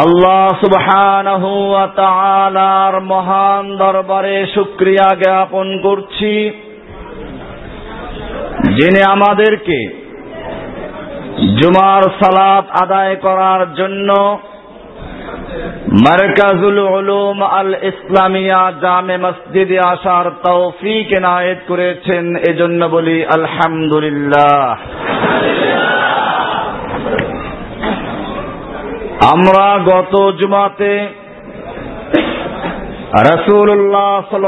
আল্লাহ সুবহানাহু ওয়া মহান দরবারে শুকরিয়া জ্ঞাপন করছি। যিনি আমাদেরকে জুমার সালাত আদায় করার জন্য মারকাজুল উলুম আল ইসলামিয়া জামে মসজিদে আসার তৌফিক এনায়েত করেছেন, এজন্য বলি আলহামদুলিল্লাহ। আমরা গত জুমাতে রসুল্লাহ সাল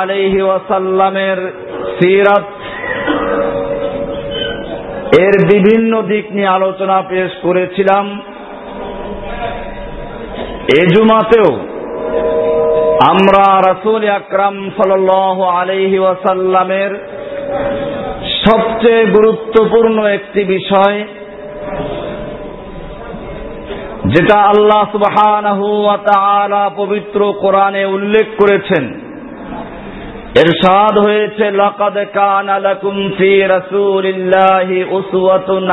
আলহি ওয়াসাল্লামের সিরাত এর বিভিন্ন দিক নিয়ে আলোচনা পেশ করেছিলাম। এ জুমাতেও আমরা রসুল আকরাম সাল আলহি ওয়াসাল্লামের সবচেয়ে গুরুত্বপূর্ণ একটি বিষয় যেটা আল্লাহ তাআলা পবিত্র কোরআনে উল্লেখ করেছেন। ইরশাদ হয়েছে, লাকাদ কানা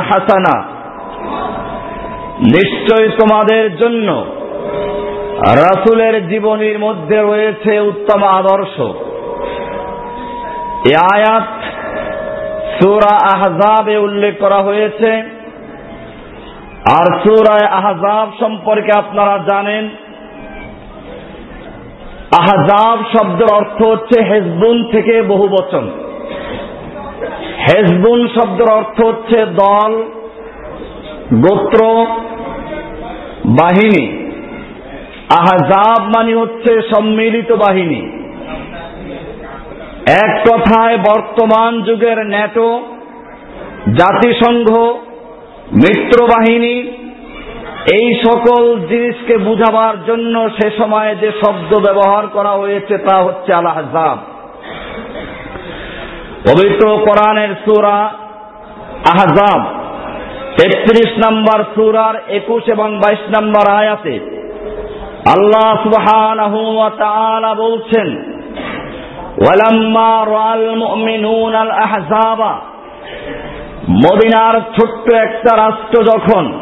হাসানা। নিশ্চয় তোমাদের জন্য রাসূলের জীবনীর মধ্যে রয়েছে উত্তম আদর্শ। এই আয়াত সূরা আহজাবে উল্লেখ করা হয়েছে। আর সুরায় আহজাব সম্পর্কে আপনারা জানেন। আহজাব শব্দের অর্থ হচ্ছে হেজবুন থেকে বহু বচন হেজবুন শব্দের অর্থ হচ্ছে দল, গোত্র, বাহিনী। আহজাব মানে হচ্ছে সম্মিলিত বাহিনী। এক কথায় বর্তমান যুগের ন্যাটো, জাতিসংঘ মিত্র বাহিনী এই সকল জিনিসকে বুঝাবার জন্য সে সময়ে যে শব্দ ব্যবহার করা হয়েছে তা হচ্ছে আল আহজাব পবিত্র কোরআনের সুরা আহজাব, তেত্রিশ নম্বর সুরার একুশ এবং বাইশ নম্বর আয়াতে আল্লাহ সুবহানাহু ওয়া বলছেন, ওয়ালাম্মা রাআল মুমিনুন আল আহজাবা মদিনার ছোট্ট একটা রাষ্ট্র যখন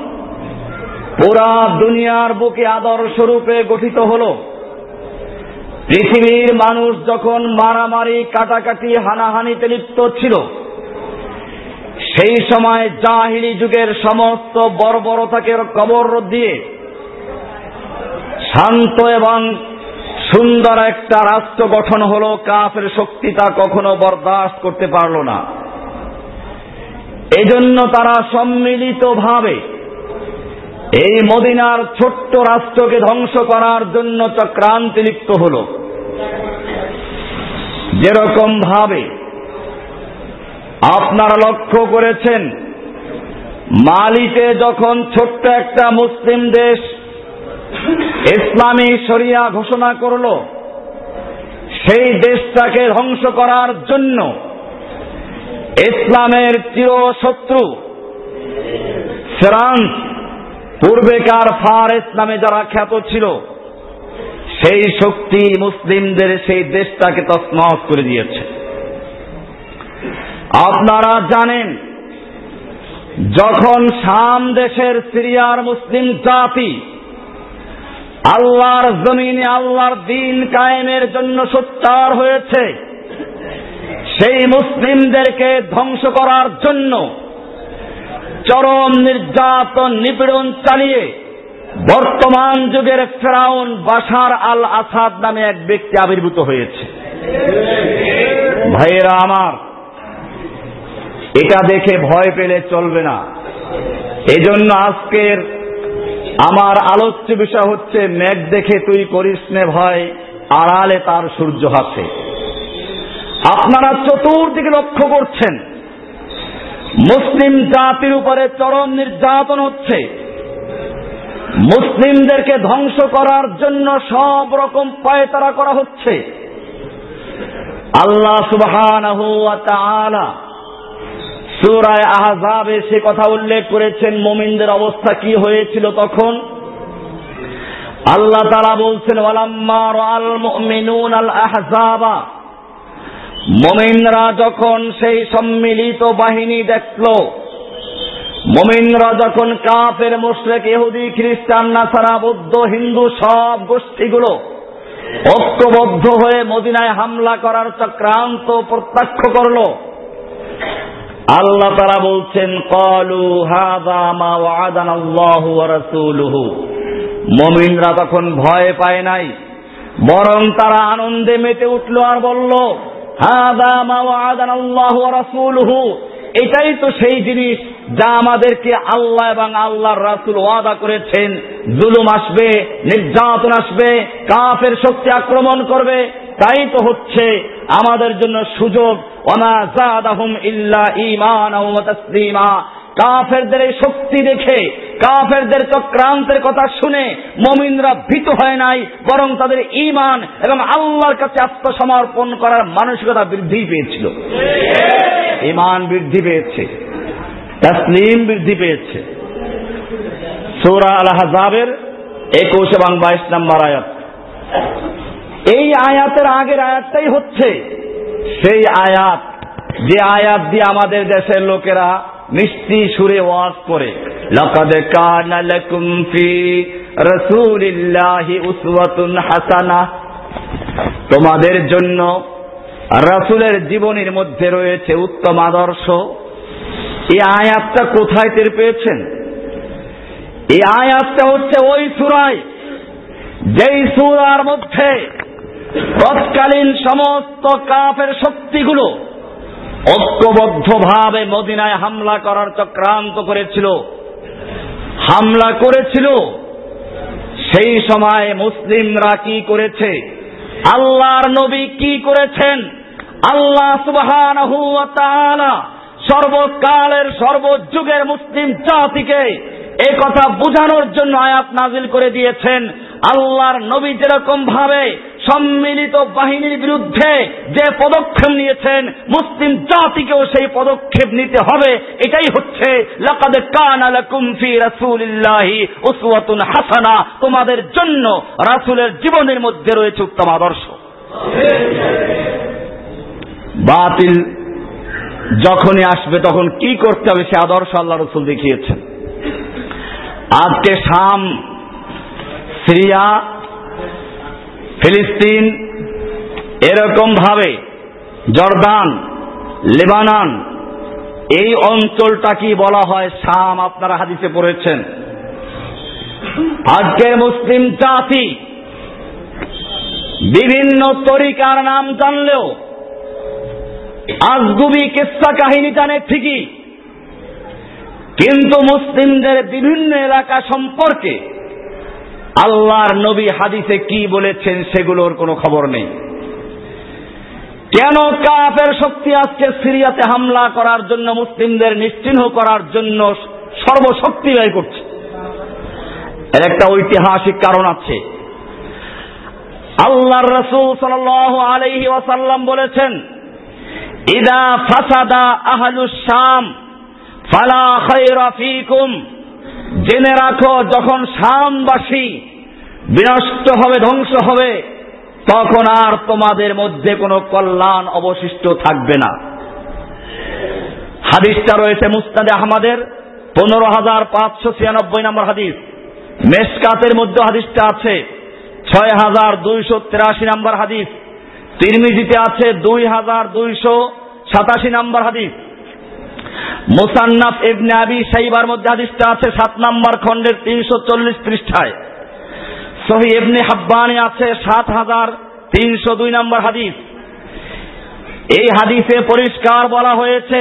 পুরা দুনিয়ার বুকে আদর্শ রূপে গঠিত হল, পৃথিবীর মানুষ যখন মারামারি, কাটাকাটি, হানাহানিতে লিপ্ত ছিল, সেই সময় জাহিলি যুগের সমস্ত বর্বরতাকে কবর দিয়ে শান্ত এবং সুন্দর একটা রাষ্ট্র গঠন হলো, কাফের শক্তি তা কখনো বরদাস্ত করতে পারল না। এজন্য তারা সম্মিলিত ভাবে এই মদিনার ছোট্ট রাষ্ট্রকে ধ্বংস করার জন্য চক্রান্তি লিপ্ত হল। যেরকম ভাবে আপনারা লক্ষ্য করেছেন, মালিতে যখন ছোট্ট একটা মুসলিম দেশ ইসলামী শরিয়া ঘোষণা করল, সেই দেশটাকে ধ্বংস করার জন্য ইসলামের চির শত্রু ফ্রান্স পূর্বেকার ফারেস নামে যারা খ্যাত ছিল, সেই শক্তি মুসলিমদের সেই দেশটাকে তসমস করে দিয়েছে। আপনারা জানেন, যখন শাম দেশের সিরিয়ার মুসলিম জাতি আল্লাহর জমিনে আল্লাহর দিন কায়েমের জন্য সোচ্চার হয়েছে সেই মুসলিমদেরকে ধ্বংস করার জন্য চরম নির্যাতন নিপীড়ন চালিয়ে বর্তমান যুগের ফেরাউন বাশার আল আসাদ নামে এক ব্যক্তি আবির্ভূত হয়েছে। ভাইয়েরা আমার, এটা দেখে ভয় পেলে চলবে না। এজন্য আজকের আমার আলোচ্য বিষয় হচ্ছে, মেঘ দেখে তুই করিস ভয় আড়ালে তার সূর্য হাসে। আপনারা চতুর্দিকে লক্ষ্য করছেন। মুসলিম জাতির উপরে চরম নির্যাতন হচ্ছে। মুসলিমদেরকে ধ্বংস করার জন্য সব রকম পায়তারা করা হচ্ছে। আল্লাহ তাআলা সূরায়ে আহজাবে সে কথা উল্লেখ করেছেন, মোমিনদের অবস্থা কি হয়েছিল তখন? আল্লাহ তারা বলছেন, ওয়ালাম্মা রাআল মুমিনুন আল আহজাবা মুমিনরা যখন সেই সম্মিলিত বাহিনী দেখল, মুমিনরা যখন কাফের, মুশরিক, ইহুদি, খ্রিস্টান, নাসারা, বৌদ্ধ, হিন্দু সব গোষ্ঠীগুলো ঐক্যবদ্ধ হয়ে মদিনায় হামলা করার চক্রান্ত প্রত্যক্ষ করল। আল্লাহ তারা বলছেন, কলু হাদা মা মুমিনরা তখন ভয় পায় নাই, বরং তারা আনন্দে মেতে উঠল আর বলল এটাই তো সেই জিনিস যা আমাদেরকে আল্লাহ এবং আল্লাহর রাসুল ওয়াদা করেছেন। জুলুম আসবে, নির্যাতন আসবে, কাফের শক্তি আক্রমণ করবে। তাই তো হচ্ছে আমাদের জন্য সুযোগ। ইল্লা ইমান কাফেরদের এই শক্তি দেখে, কাফেরদের চক্রান্তের কথা শুনে মমিনরা ভীত হয় নাই, বরং তাদের ইমান এবং আল্লাহর কাছে আত্মসমর্পণ করার মানসিকতা বৃদ্ধি পেয়েছিল। ইমান বৃদ্ধি পেয়েছে, তসলিম বৃদ্ধি পেয়েছে। সৌরা আল হাজাবের একুশ এবং বাইশ নম্বর আয়াত। এই আয়াতের আগের আয়াতটাই হচ্ছে, সেই আয়াত, যে আয়াত দিয়ে আমাদের দেশের লোকেরা মিষ্টি সুরে ওয়াজ করে, লাকাদ কানা লাকুম ফি রাসূলিল্লাহি উসওয়াতুন তোমাদের জন্য রাসূলের জীবনের মধ্যে রয়েছে উত্তম আদর্শ। এই আয়াতটা কোথায় টের পেয়েছেন? এই আয়াতটা হচ্ছে ওই সুরায়, যেই সুরার মধ্যে তৎকালীন সমস্ত কাফের শক্তিগুলো ঐক্যবদ্ধভাবে মদিনায় হামলা করার চক্রান্ত করেছিল। হামলা করেছিল। সেই সময় মুসলিমরা কি করেছে? আল্লাহর নবী কি করেছেন? আল্লাহ সুবহানাহু সর্বকালের সর্বযুগের মুসলিম জাতিকে এ কথা বুঝানোর জন্য আয়াত নাজিল করে দিয়েছেন। আল্লাহর নবী যেরকম ভাবে সম্মিলিত বাহিনীর বিরুদ্ধে যে পদক্ষেপ নিয়েছেন, মুসলিম জাতিকেও সেই পদক্ষেপ নিতে হবে। এটাই হচ্ছে হাসানা। তোমাদের জন্য রাসূলের জীবনের মধ্যে রয়েছে উত্তম আদর্শ। বাতিল যখনই আসবে, তখন কি করতে হবে সে আদর্শ আল্লাহ রসুল দেখিয়েছেন। আজকে শাম, সিরিয়া ফিলিস্তিন এরকম ভাবে জর্দান, লেবানন, এই অঞ্চলটা কি বলা হয় শাম, আপনারা হাদিসে পড়েছেন। আজকের মুসলিম জাতি বিভিন্ন তরিকার নাম জানলেও আজগুবি কিস্সা কাহিনী জানে ঠিকই, কিন্তু মুসলিমদের বিভিন্ন এলাকা সম্পর্কে আল্লাহর নবী হাদিসে কি বলেছেন সেগুলোর কোনো খবর নেই। কেন কাফের শক্তি আজকে সিরিয়াতে হামলা করার জন্য মুসলিমদের নিশ্চিহ্ন করার জন্য সর্বশক্তি ব্যয় করছে? এর একটা ঐতিহাসিক কারণ আছে। আল্লাহর রসুল সাল আলহি ওয়াসাল্লাম বলেছেন, ইদা ফাসাদা আহলুস শাম, ফালা খায়রা ফিকুম। জেনে রাখো, যখন শামবাসী বিনষ্ট হবে, ধ্বংস হবে, তখন আর তোমাদের মধ্যে কোনো কল্যাণ অবশিষ্ট থাকবে না। হাদিসটা রয়েছে মুস্তাদে আহমদের, পনেরো হাজার পাঁচশো ছিয়ানব্বই নম্বর হাদিস। মেসকাতের মধ্যে হাদিসটা আছে, ছয় হাজার দুইশো তেরাশি নম্বর হাদিস। তিরমিজিতে আছে, দুই হাজার দুইশো সাতাশি নম্বর হাদিস। মুসান্নাফ ইবনে আবি সাইবার মধ্যে হাদিসটা আছে, সাত নম্বর খণ্ডের তিনশো চল্লিশ পৃষ্ঠায়। সহি ইবনে হাব্বানে আছে, সাত হাজার তিনশো দুই নম্বর হাদিস। এই হাদিসে পরিষ্কার বলা হয়েছে,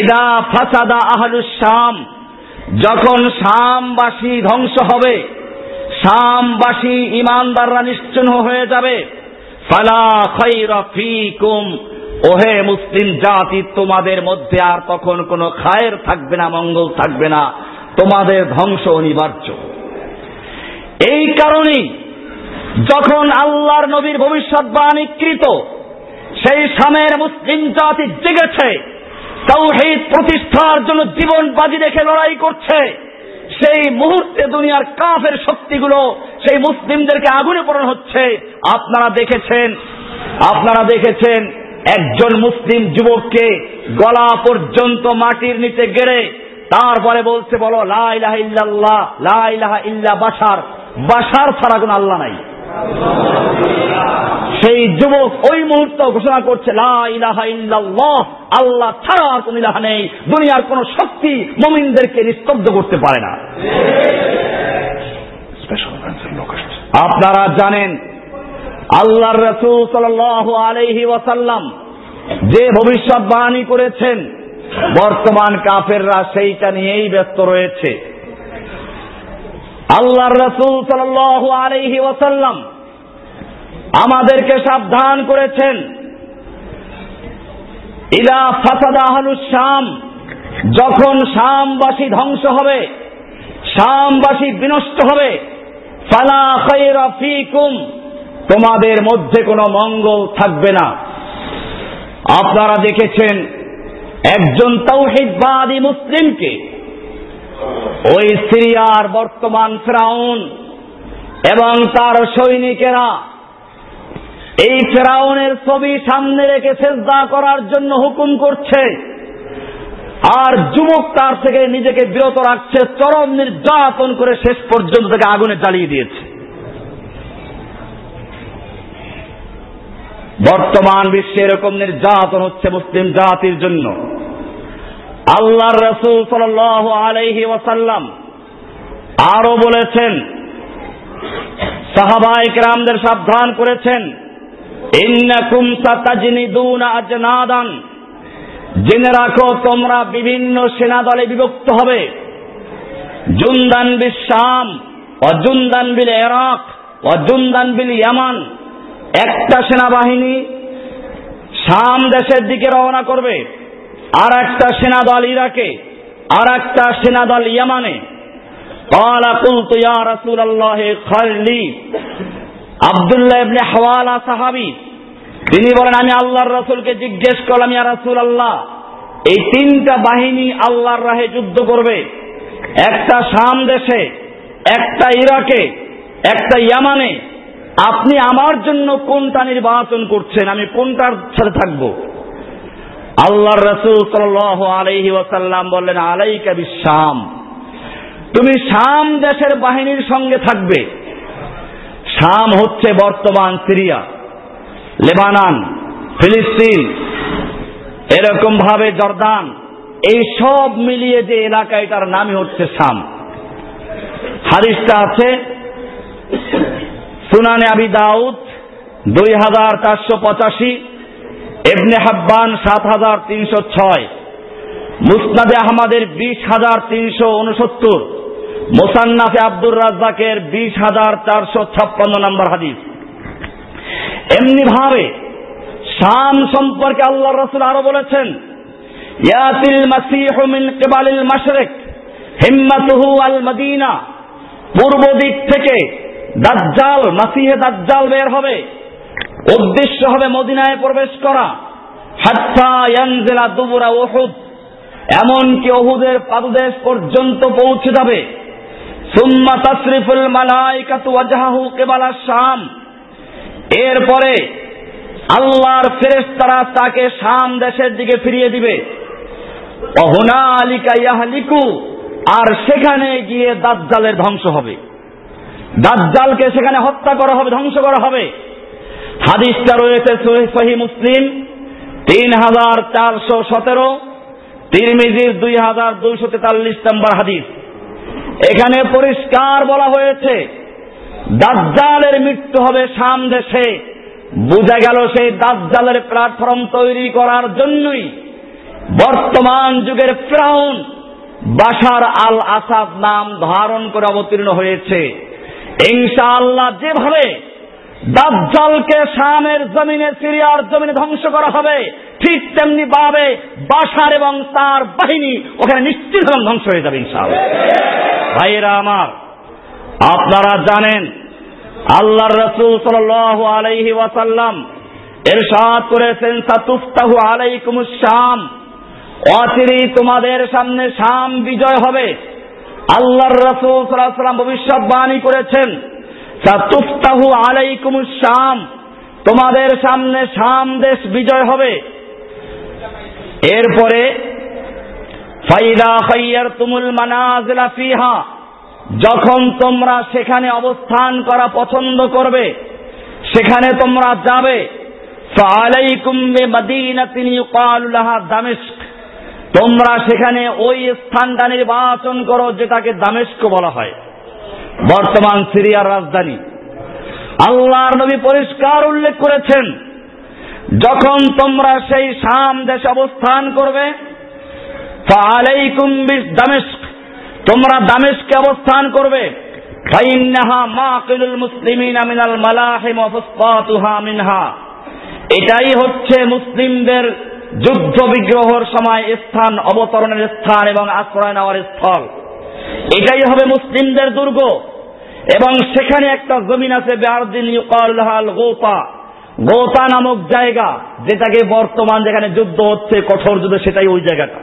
ইদা ফাসাদা আহলুস শাম যখন শামবাসী ধ্বংস হবে, শামবাসী ইমানদাররা নিশ্চিহ্ন হয়ে যাবে। ফালা খৈরা ফিকুম ওহে মুসলিম জাতি, তোমাদের মধ্যে আর তখন কোনো খায়ের থাকবে না, মঙ্গল থাকবে না। তোমাদের ধ্বংস অনিবার্য। এই কারণেই যখন আল্লাহর নবীর ভবিষ্যৎবাণীকৃত সেই সামের মুসলিম জাতি জেগেছে, তাওহীদ প্রতিষ্ঠার জন্য জীবন বাজি রেখে লড়াই করছে, সেই মুহূর্তে দুনিয়ার কাফের শক্তিগুলো, সেই মুসলিমদেরকে আগুনে পড়ানো হচ্ছে। আপনারা দেখেছেন আপনারা দেখেছেন একজন মুসলিম যুবককে গলা পর্যন্ত মাটির নিচে গেড়ে তারপরে বলছে বলো লাইলাহা ইল্লাল্লাহ লাইলাহা ইল্লা বাসার বাসার ছাড়া কোন আল্লাহ নাই। সেই যুবক ওই মুহূর্ত ঘোষণা করছে আল্লাহ ছাড়া আর কোন ইলাহা নেই। দুনিয়ার কোন শক্তি মমিনদেরকে নিস্তব্ধ করতে পারে না। আপনারা জানেন আল্লাহর রসুল সাল আলহি ওয়াসাল্লাম যে ভবিষ্যৎবাণী করেছেন, বর্তমান কাফেররা সেইটা নিয়েই ব্যস্ত রয়েছে। আল্লাহর রসুল সাল আলহি ওয়াসাল্লাম আমাদেরকে সাবধান করেছেন। ইলা ফাসাদা শাম, যখন শামবাসী ধ্বংস হবে, শামবাসী বিনষ্ট হবে, ফালা খায়রা ফিকুম তোমাদের মধ্যে কোনো মঙ্গল থাকবে না। আপনারা দেখেছেন, একজন তৌহিদবাদী মুসলিমকে, ওই সিরিয়ার বর্তমান ফেরাউন এবং তার সৈনিকেরা এই ফেরাউনের ছবি সামনে রেখে সেজদা করার জন্য হুকুম করছে আর যুবক তার থেকে নিজেকে বিরত রাখছে, চরম নির্যাতন করে শেষ পর্যন্ত তাকে আগুনে জ্বালিয়ে দিয়েছে। বর্তমান বিশ্বে এরকম নির্যাতন হচ্ছে মুসলিম জাতির জন্য। আল্লাহ রসুল সাল আলাইহি ওয়াসাল্লাম আরও বলেছেন সাহাবাইক রামদের সাবধান করেছেন আজনাদান। জেনে রাখো, তোমরা বিভিন্ন সেনা দলে বিভক্ত হবে। জুনদান বিল শাম অজুনদান বিল এরাক অজুনদান বিল ইয়ামান। একটা সেনাবাহিনী শাম দেশের দিকে রওনা করবে আর একটা সেনাদল ইরাকে আর একটা সেনাদল ইয়ামানে قال قلت يا رسول الله خلي আবদুল্লাহ ইবনে হাওয়ালা সাহাবি তিনি বলেন আমি আল্লাহর রাসূলকে জিজ্ঞেস করলাম ইয়া রাসূলুল্লাহ এই তিনটা বাহিনী আল্লাহর রাহে যুদ্ধ করবে একটা শাম দেশে একটা ইরাকে একটা ইয়ামানে আপনি আমার জন্য কোনটা নির্বাচন করছেন? আমি কোনটার সাথে থাকব? আল্লাহর রসুল সাল আলহি ওয়াসাল্লাম বললেন, আলাইকা শাম তুমি শাম দেশের বাহিনীর সঙ্গে থাকবে। শাম হচ্ছে বর্তমান সিরিয়া, লেবানান, ফিলিস্তিন, এরকম ভাবে জর্দান, এই সব মিলিয়ে যে এলাকা এটার নামই হচ্ছে শাম। হারিসটা আছে সুনানে আবি দাউদ দুই হাজার চারশো পঁচাশি এবনে হাব্বান সাত হাজার তিনশো ছয়, মুসনাদে আহমদের বিশ হাজার তিনশো উনসত্তর, মোসান্নাফে আব্দুর রাজ্জাকের বিশ হাজার চারশো ছাপ্পান্ন নম্বর হাদিস। এমনি ভাবে শাম সম্পর্কে আল্লাহ রসুল আরও বলেছেন ইয়াতিল মাসিহ কিবালিল মাশরিক, হিম্মাতুহু আল মদিনা, পূর্ব দিক থেকে দাজ্জাল, মাসিহে দাজ্জাল বের হবে। উদ্দেশ্য হবে মদিনায় প্রবেশ করা। হাত্তা ইয়ানজিলা দুবুরা উহুদ। এমনকি অহুদের পাদদেশ পর্যন্ত পৌঁছে যাবে। সুম্মা তাসরিফুল মালাইকাতু ওয়াজহাহু কিবালা শাম। এরপরে আল্লাহর ফেরেশতারা তাকে শাম দেশের দিকে ফিরিয়ে দিবে। অহনা অহুনালিকা ইয়াহলিকু, আর সেখানে গিয়ে দাজ্জালের ধ্বংস হবে। দাজ্জালকে সেখানে হত্যা করা হবে, ধ্বংস করা হবে। হাদিসটা রয়েছে সহি মুসলিম, তিন হাজার চারশো সতেরো, তিরমিজির দুই হাজার দুইশো তেতাল্লিশ নম্বর হাদিস। এখানে পরিষ্কার বলা হয়েছে, দাজ্জালের মৃত্যু হবে শাম দেশে। বোঝা গেল সেই দাজ্জালের প্ল্যাটফর্ম তৈরি করার জন্যই বর্তমান যুগের ফ্রাউন বাশার আল আসাদ নাম ধারণ করে অবতীর্ণ হয়েছে। ইনশাআল্লাহ যেভাবে দাজ্জালকে শামের জমিনে, সিরিয়ার জমিনে ধ্বংস করা হবে, ঠিক তেমনি ভাবে বাসার এবং তার বাহিনী ওখানে নিশ্চিত এবং ধ্বংস হয়ে যাবে ইনশাআল্লাহ। ভাইয়েরা আমার, আপনারা জানেন, আল্লাহর রসুল সাল আলাইহি ওয়াসাল্লাম এরশাদ করেছেন, সাতুফতাহু আলাইকুম শাম। অচিরেই তোমাদের সামনে শাম বিজয় হবে। আল্লাহর রসুল সাল্লাহ সাল্লাম ভবিষ্যৎবাণী করেছেন, সাতুফতাহু আলাইকুম শাম তোমাদের সামনে শাম দেশ বিজয় হবে। এরপরে, ফাইদা খাইয়ার তুমুল মানাজিলা ফিহা যখন তোমরা সেখানে অবস্থান করা পছন্দ করবে, সেখানে তোমরা যাবে। দামেস্ক তোমরা সেখানে ওই স্থানটা নির্বাচন করো, যেটাকে দামেস্ক বলা হয়। বর্তমান সিরিয়ার রাজধানী। আল্লাহর নবী পরিষ্কার উল্লেখ করেছেন, যখন তোমরা সেই শাম দেশে অবস্থান করবে দামেস্ক, তোমরা দামেশকে অবস্থান করবে। এটাই হচ্ছে মুসলিমদের যুদ্ধ বিগ্রহর সময় স্থান, অবতরণের স্থান এবং আশ্রয় নেওয়ার স্থল। এটাই হবে মুসলিমদের দুর্গ। এবং সেখানে একটা জমিন আছে গোপা গোপা নামক জায়গা, যেটাকে বর্তমান যেখানে যুদ্ধ হচ্ছে, কঠোর যুদ্ধ, সেটাই ওই জায়গাটা।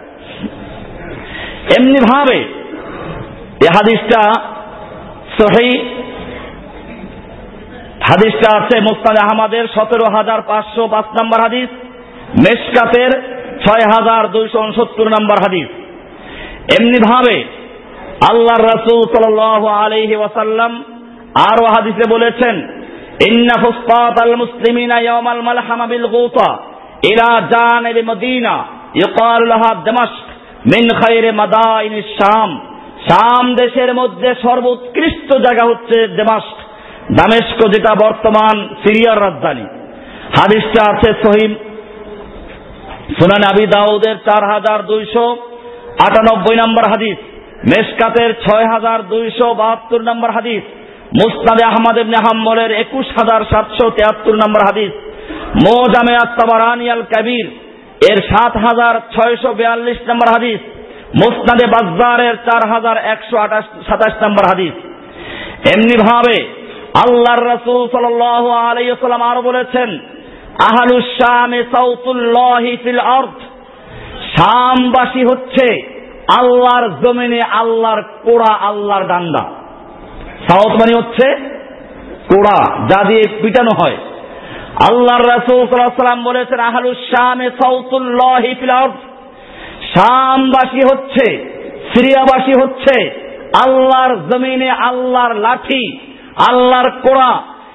এমনি ভাবে এ হাদিসটা সহি। হাদিসটা আছে মুস্তাদ আহমদের সতেরো হাজার পাঁচশো পাঁচ নম্বর হাদিস। মেসকাতের ছয় হাজার দুইশো উনসত্তর নম্বর হাদিস। এমনি ভাবে আল্লাহ রসুল সাল আলহি ওয়াসাল্লাম আরও হাদিসে বলেছেন, ইন্না ফুসকাত আল মুসলিমিনা ইয়াউমাল মালহামা বিল গুতা, ইলা জানিব মদিনা ইকাল লাহা দামাশক মিন খায়রে মাদাইন শাম। শাম দেশের মধ্যে সর্বোৎকৃষ্ট জায়গা হচ্ছে দেমাস্ক, দামেস্ক যেটা বর্তমান সিরিয়ার রাজধানী। হাদিসটা আছে সহিম সুনান আবি দাউদের চার হাজার দুইশো আটানব্বই নম্বর হাদিস মেসকাতের ছয় হাজার দুইশো বাহাত্তর নম্বর হাদিস মুস্তাদে আহমদ ইবনে একুশ হাজার সাতশো তেহাত্তর নম্বর হাদিস, মোজামে আত্মাবারানি আল কাবির, এর সাত হাজার ছয়শো বিয়াল্লিশ নম্বর হাদিস মুস্তাদে বাজারের চার হাজার একশো আঠাশ, সাতাশ নম্বর হাদিস। এমনি ভাবে আল্লাহর রসুল সাল আলাইসাল্লাম আরও বলেছেন সাউতুল্লাহি অর্থ শামবাসী হচ্ছে আল্লাহর জমিনে আল্লাহর কোড়া, আল্লাহর ডান্ডা। সাউথ মানে হচ্ছে কোড়া, যা দিয়ে পিটানো হয়। আল্লাহর রসুল বলেছেন আহালুসামে সাউতুল্লাহি ফিল অর্থ শামবাসী হচ্ছে, সিরিয়াবাসী হচ্ছে আল্লাহর জমিনে আল্লাহর লাঠি, আল্লাহর কোড়া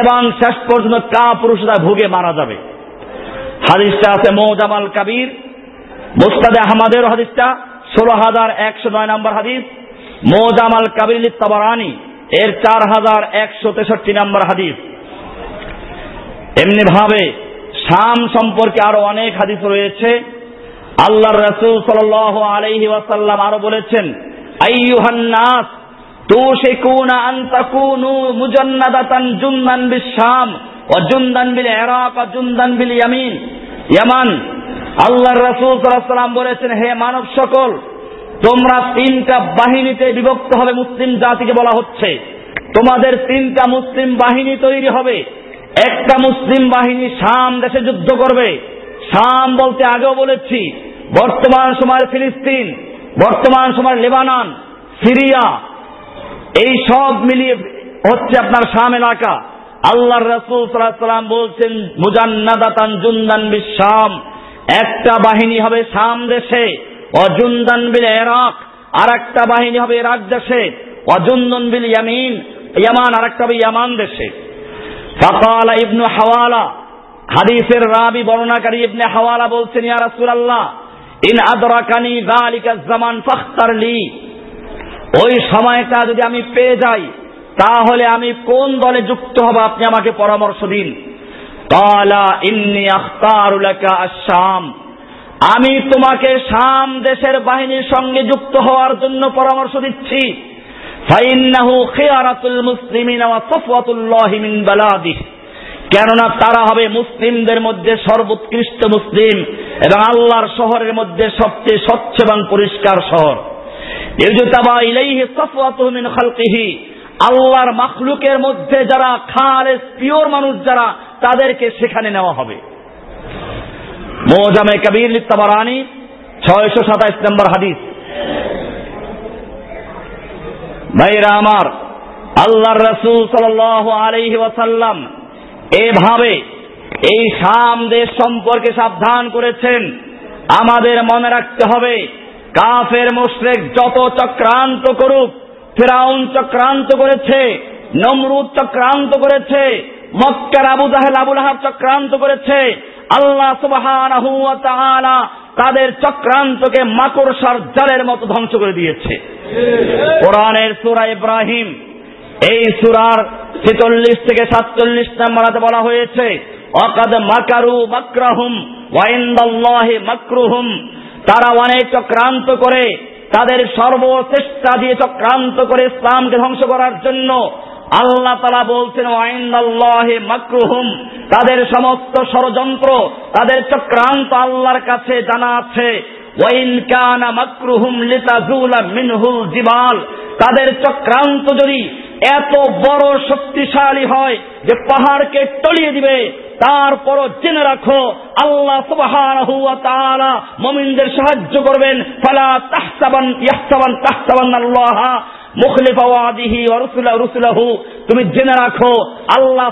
এবং শেষ পর্যন্ত কা পুরুষরা ভুগে মারা যাবে। হাদিসটা আছে মৌজামাল কাবির, মোস্তাদে আহমদের হাদিসটা ষোলো হাজার একশো নয় নম্বর হাদিস মৌজামাল কাবির তাবারানি, এর চার হাজার একশো তেষট্টি নম্বর হাদিস। এমনি ভাবে শাম সম্পর্কে আরও অনেক হাদিস রয়েছে। আল্লাহর রসুল সাল আলহি ওয়াসাল্লাম আরও বলেছেন আইয়ুহান্নাস মুজান্নাদাতান জুন্দান বিশাম ওয়া জুন্দান বিল ইরাক ওয়া জুন্দান বিল ইয়ামিন। আল্লাহর রাসূল বলেছেন, হে মানব সকল, তোমরা তিনটা বাহিনীতে বিভক্ত হবে মুসলিম জাতিকে বলা হচ্ছে। তোমাদের তিনটা মুসলিম বাহিনী তৈরি হবে। একটা মুসলিম বাহিনী শাম দেশে যুদ্ধ করবে। শাম বলতে আগেও বলেছি, বর্তমান সময়ের ফিলিস্তিন, বর্তমান সময়ের লেবানন, সিরিয়া এই সব মিলিয়ে হচ্ছে আপনার শাম এলাকা। আল্লাহ রসুল সাল্লাম বলছেন, মুজান্নাদাতান জুন্দান বিশ্বাম একটা বাহিনী হবে শাম দেশে, অজুন্দান বিল এরাক আর একটা বাহিনী হবে ইরাক দেশে, অজুন্দন বিল ইয়ামিন। ইয়ামান আর একটা হবে ইয়ামান দেশে। ফাকালা ইবনু হাওয়ালা, হাদিসের রাবি বর্ণনাকারী ইবনে হাওয়ালা বলছেন, ইয়া রাসূলুল্লাহ, ইন আদরাকানি যালিকা জামান ফাখতারলি। ওই সময়টা যদি আমি পেয়ে যাই, তাহলে আমি কোন দলে যুক্ত হব আপনি আমাকে পরামর্শ দিন? আমি তোমাকে শাম দেশের বাহিনীর সঙ্গে যুক্ত হওয়ার জন্য পরামর্শ দিচ্ছি। ফাইন্নাহু কেননা তারা হবে মুসলিমদের মধ্যে সর্বোৎকৃষ্ট মুসলিম এবং আল্লাহর শহরের মধ্যে সবচেয়ে স্বচ্ছ এবং পরিষ্কার শহর। আল্লাহর মাখলুকের মধ্যে যারা খালেস, পিওর মানুষ যারা, তাদেরকে সেখানে নেওয়া হবে। মোজামে কবির তাবারানি ছয়শো সাতাইশ নম্বর হাদিস। ভাইরা আমার, আল্লাহর রসুল সাল আলহি ওয়াসাল্লাম এভাবে এই শাম দেশ সম্পর্কে সাবধান করেছেন। আমাদের মনে রাখতে হবে কাফের মুশরেক যত চক্রান্ত করুক, ফেরাউন চক্রান্ত করেছে, নমরুদ চক্রান্ত করেছে, মক্কার আবু জাহেল, আবুল আহাব চক্রান্ত করেছে, আল্লাহ সুবহানাহু তাদের চক্রান্তকে মাকড়সার জালের মতো ধ্বংস করে দিয়েছে। কোরআনের সূরা ইব্রাহিম, এই সূরার 46 থেকে 47 নম্বরাতে বলা হয়েছে অকাদ মাকারু মাকরাহুম ওয়া ইনদাল্লাহি মাকরুহুম তারা অনেক চক্রান্ত করে, তাদের সর্বচেষ্টা দিয়ে চক্রান্ত করে ইসলামকে ধ্বংস করার জন্য আল্লাহ তালা বলছেন আইনাল্লাহে মাকরুহুম। তাদের সমস্ত ষড়যন্ত্র, তাদের চক্রান্ত আল্লাহর কাছে জানা আছে। তাদের চক্রান্ত যদি এত বড় শক্তিশালী হয় যে পাহাড়কে টলিয়ে দিবে, তারপরও জেনে রাখো, আল্লাহ মমিনদের সাহায্য করবেন। ফালা তাহসাবান ইয়াহসাবান তাহসাবান আল্লাহ তুমি জেনে রাখো, আল্লাহ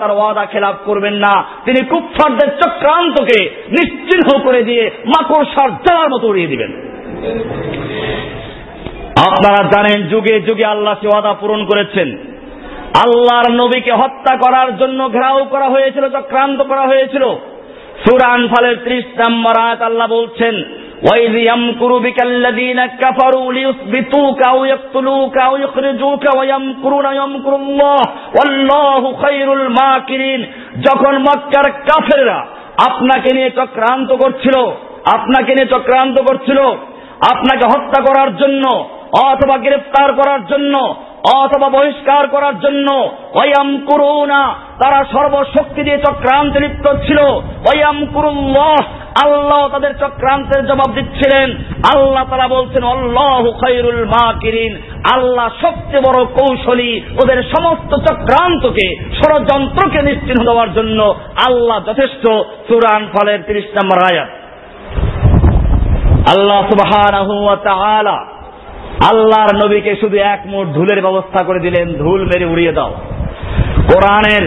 তার ওয়াদা খেলাফ করবেন না। তিনি কুফফারদের চক্রান্তকে নিশ্চিহ্ন করে দিয়ে মাকড়সার জালার মতো উড়িয়ে দিবেন। আপনারা জানেন, যুগে যুগে আল্লাহ সে ওয়াদা পূরণ করেছেন। আল্লাহর নবীকে হত্যা করার জন্য ঘেরাও করা হয়েছিল, চক্রান্ত করা হয়েছিল। সুরান ফালের ত্রিশ নম্বর আয়াত আল্লাহ বলছেন وإذ يمكر بك الذين كفروا ليثبتوك أو يقتلوك أو يخرجوك ويمكرون يمكر الله والله خير الماكرين যখন মক্কার কাফেররা আপনাকে নিয়ে চক্রান্ত করছিল আপনাকে নিয়ে চক্রান্ত করছিল আপনাকে হত্যা করার জন্য অথবা গ্রেফতার করার জন্য অথবা বহিষ্কার করার জন্য ওয়াম করুনা, তারা সর্বশক্তি দিয়ে চক্রান্তে লিপ্ত ছিল। ওয়াম কুরুল্লাহ, আল্লাহ তাদের চক্রান্তের জবাব দিচ্ছিলেন। আল্লাহ তারা বলছেন, আল্লাহ খৈরুল মাকিরিন আল্লাহ সবচেয়ে বড় কৌশলী ওদের সমস্ত চক্রান্তকে, ষড়যন্ত্রকে নিশ্চিহ্ন দেওয়ার জন্য আল্লাহ যথেষ্ট। সুরান ফলের তিরিশ নম্বর আয়াত। আল্লাহ তাআলা আল্লাহর নবীকে শুধু এক মুঠ ধুলের ব্যবস্থা করে দিলেন ধুল মেরে উড়িয়ে দাও কোরআনের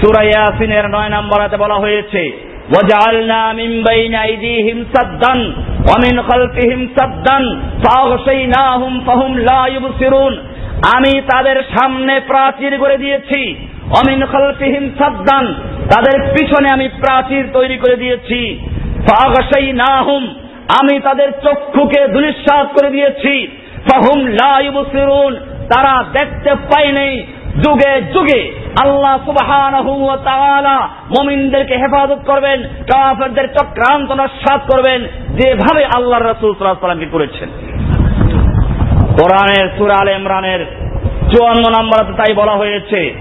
সূরা ইয়াসিনের 9 নম্বরাতে বলা হয়েছে وجعلنا من بين أيديهم سدا ومن خلفهم سدا فأغشيناهم فهم لا يبصرون আমি তাদের সামনে প্রাচীর করে দিয়েছি অমিন খালফিহিম সাদ্দান তাদের পিছনে আমি প্রাচীর তৈরি করে দিয়েছি ফাগাসাই নাহুম আমি তাদের চক্ষুকে দুলিশ্বাস করে দিয়েছি ফাহুম লা ইবসিরুন তারা দেখতে পায়নি যুগে যুগে। আল্লাহ সুবহানাহু ওয়া হেফাজত করবেন, কাফেরদের চক্রান্ত নস্বাত করবেন, যেভাবে আল্লাহর রাসূল সাল্লামকে করেছেন। কোরআনের সূরা আলে ইমরানের 54 নম্বরে তাই বলা হয়েছে,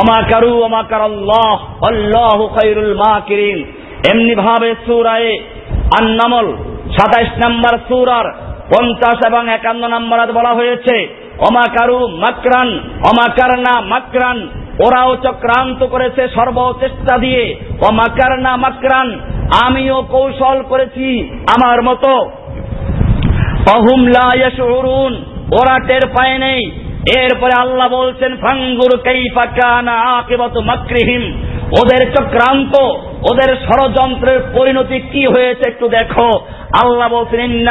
ওমা কারু ওমা কারাল্লাহ আল্লাহু খায়রুল মাকিরিন। এমনি ভাবে সূরায়ে আন-নামল 27 নম্বর সূরার পঞ্চাশ এবং একান্ন নম্বর বলা হয়েছে, অমাকারু মাকরান, অমাকারনা মাকরান, ওরাও চক্রান্ত করেছে সর্বচেষ্টা দিয়ে, অমাকারনা মাকরান, আমিও কৌশল করেছি আমার মতো। অহুম লা ওরা টের পায় নেই। এরপরে আল্লাহ বলছেন ফাঙ্গুর কাইফা কানা আকিবাতু মাকরিহিম ওদের চক্রান্ত ওদের ষড়যন্ত্রের পরিণতি কি হয়েছে একটু দেখো। আল্লাহ বলছেন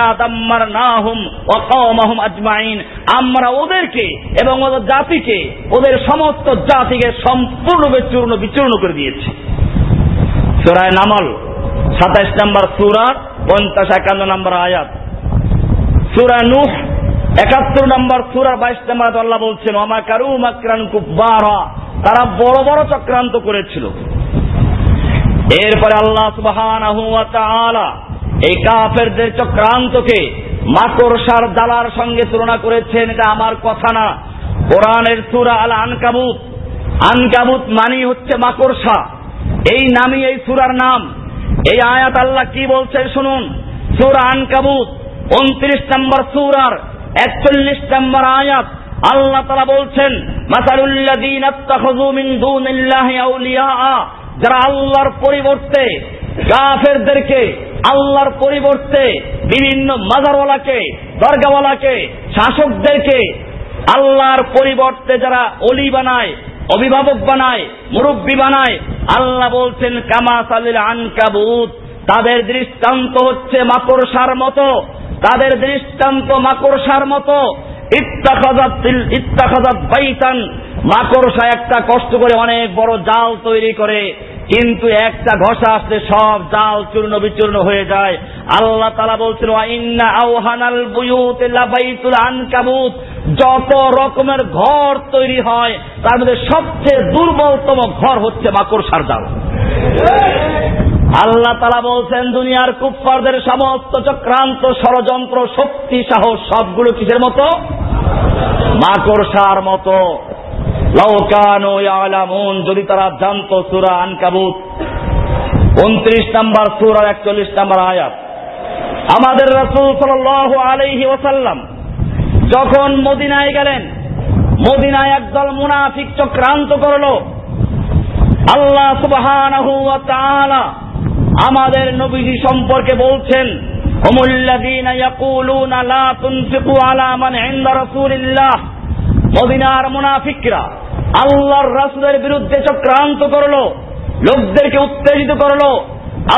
আজমাইন। আমরা ওদেরকে এবং ওদের জাতিকে, ওদের সমস্ত জাতিকে সম্পূর্ণরূপে চূর্ণ বিচূর্ণ করে দিয়েছি। সুরায় নামল, সাতাইশ নম্বর সুরার পঞ্চাশ একান্ন নম্বর আয়াত। সুরা নুহ, একাত্তর নম্বর সুরা, বাইশ নম্বর আল্লাহ বলছেন আমা কারু মাকরান কুব্বারা। তারা বড় বড় চক্রান্ত করেছিল। এরপরে আল্লাহ তাআলা এই কাফেরদের চক্রান্তকে মাকড়সার জালার সঙ্গে তুলনা করেছেন। এটা আমার কথা না। কোরআনের সূরা আল আনকাবুত আনকাবুত মানি হচ্ছে মাকড়সা। এই নামই এই সুরার নাম। এই আয়াত আল্লাহ কি বলছেন শুনুন। সূরা আনকাবুত উনত্রিশ নম্বর সূরার একচল্লিশ নম্বর আয়াত। আল্লাহ তারা বলছেন যারা আল্লাহর পরিবর্তে কাফেরদেরকে আল্লাহর পরিবর্তে বিভিন্ন মাজারওয়ালাকে, দরগাওয়ালাকে, শাসকদেরকে আল্লাহর পরিবর্তে যারা অলি বানায়, অভিভাবক বানায়, মুরব্বী বানায়, আল্লাহ বলছেন, কামা সালিল আনকাবুত তাদের দৃষ্টান্ত হচ্ছে মাকড়সার মতো। তাদের দৃষ্টান্ত মাকড়সার মতো। মাকড়সা একটা কষ্ট করে অনেক বড় জাল তৈরি করে, কিন্তু একটা ঘষা আসলে সব জাল চূর্ণ বিচূর্ণ হয়ে যায়। আল্লাহ তালা বলছিল ইন্না আওহানাল বুয়ুত লাবাইতুল আনকাবুত। যত রকমের ঘর তৈরি হয়, তার মধ্যে সবচেয়ে দুর্বলতম ঘর হচ্ছে মাকড়সার জাল। আল্লাহ তালা বলছেন, দুনিয়ার কুফফারদের সমস্ত চক্রান্ত, ষড়যন্ত্র, শক্তি, সাহস, সবগুলো কিসের মতো? মাকড়সার মতো। ইয়ালামুন, যদি তারা জানতো সুরা আনকাবুত। উনত্রিশ নাম্বার সুরা, একচল্লিশ নাম্বার আয়াত। আমাদের রসুল সাল আলাইহি ওসাল্লাম যখন মদিনায় গেলেন, মদিনায় একদল মুনাফিক চক্রান্ত করল। আল্লাহ তাআলা আমাদের নবীজি সম্পর্কে বলছেন মদিনার মুনাফিকরা আল্লাহর রাসূলের বিরুদ্ধে চক্রান্ত করল, লোকদেরকে উত্তেজিত করল।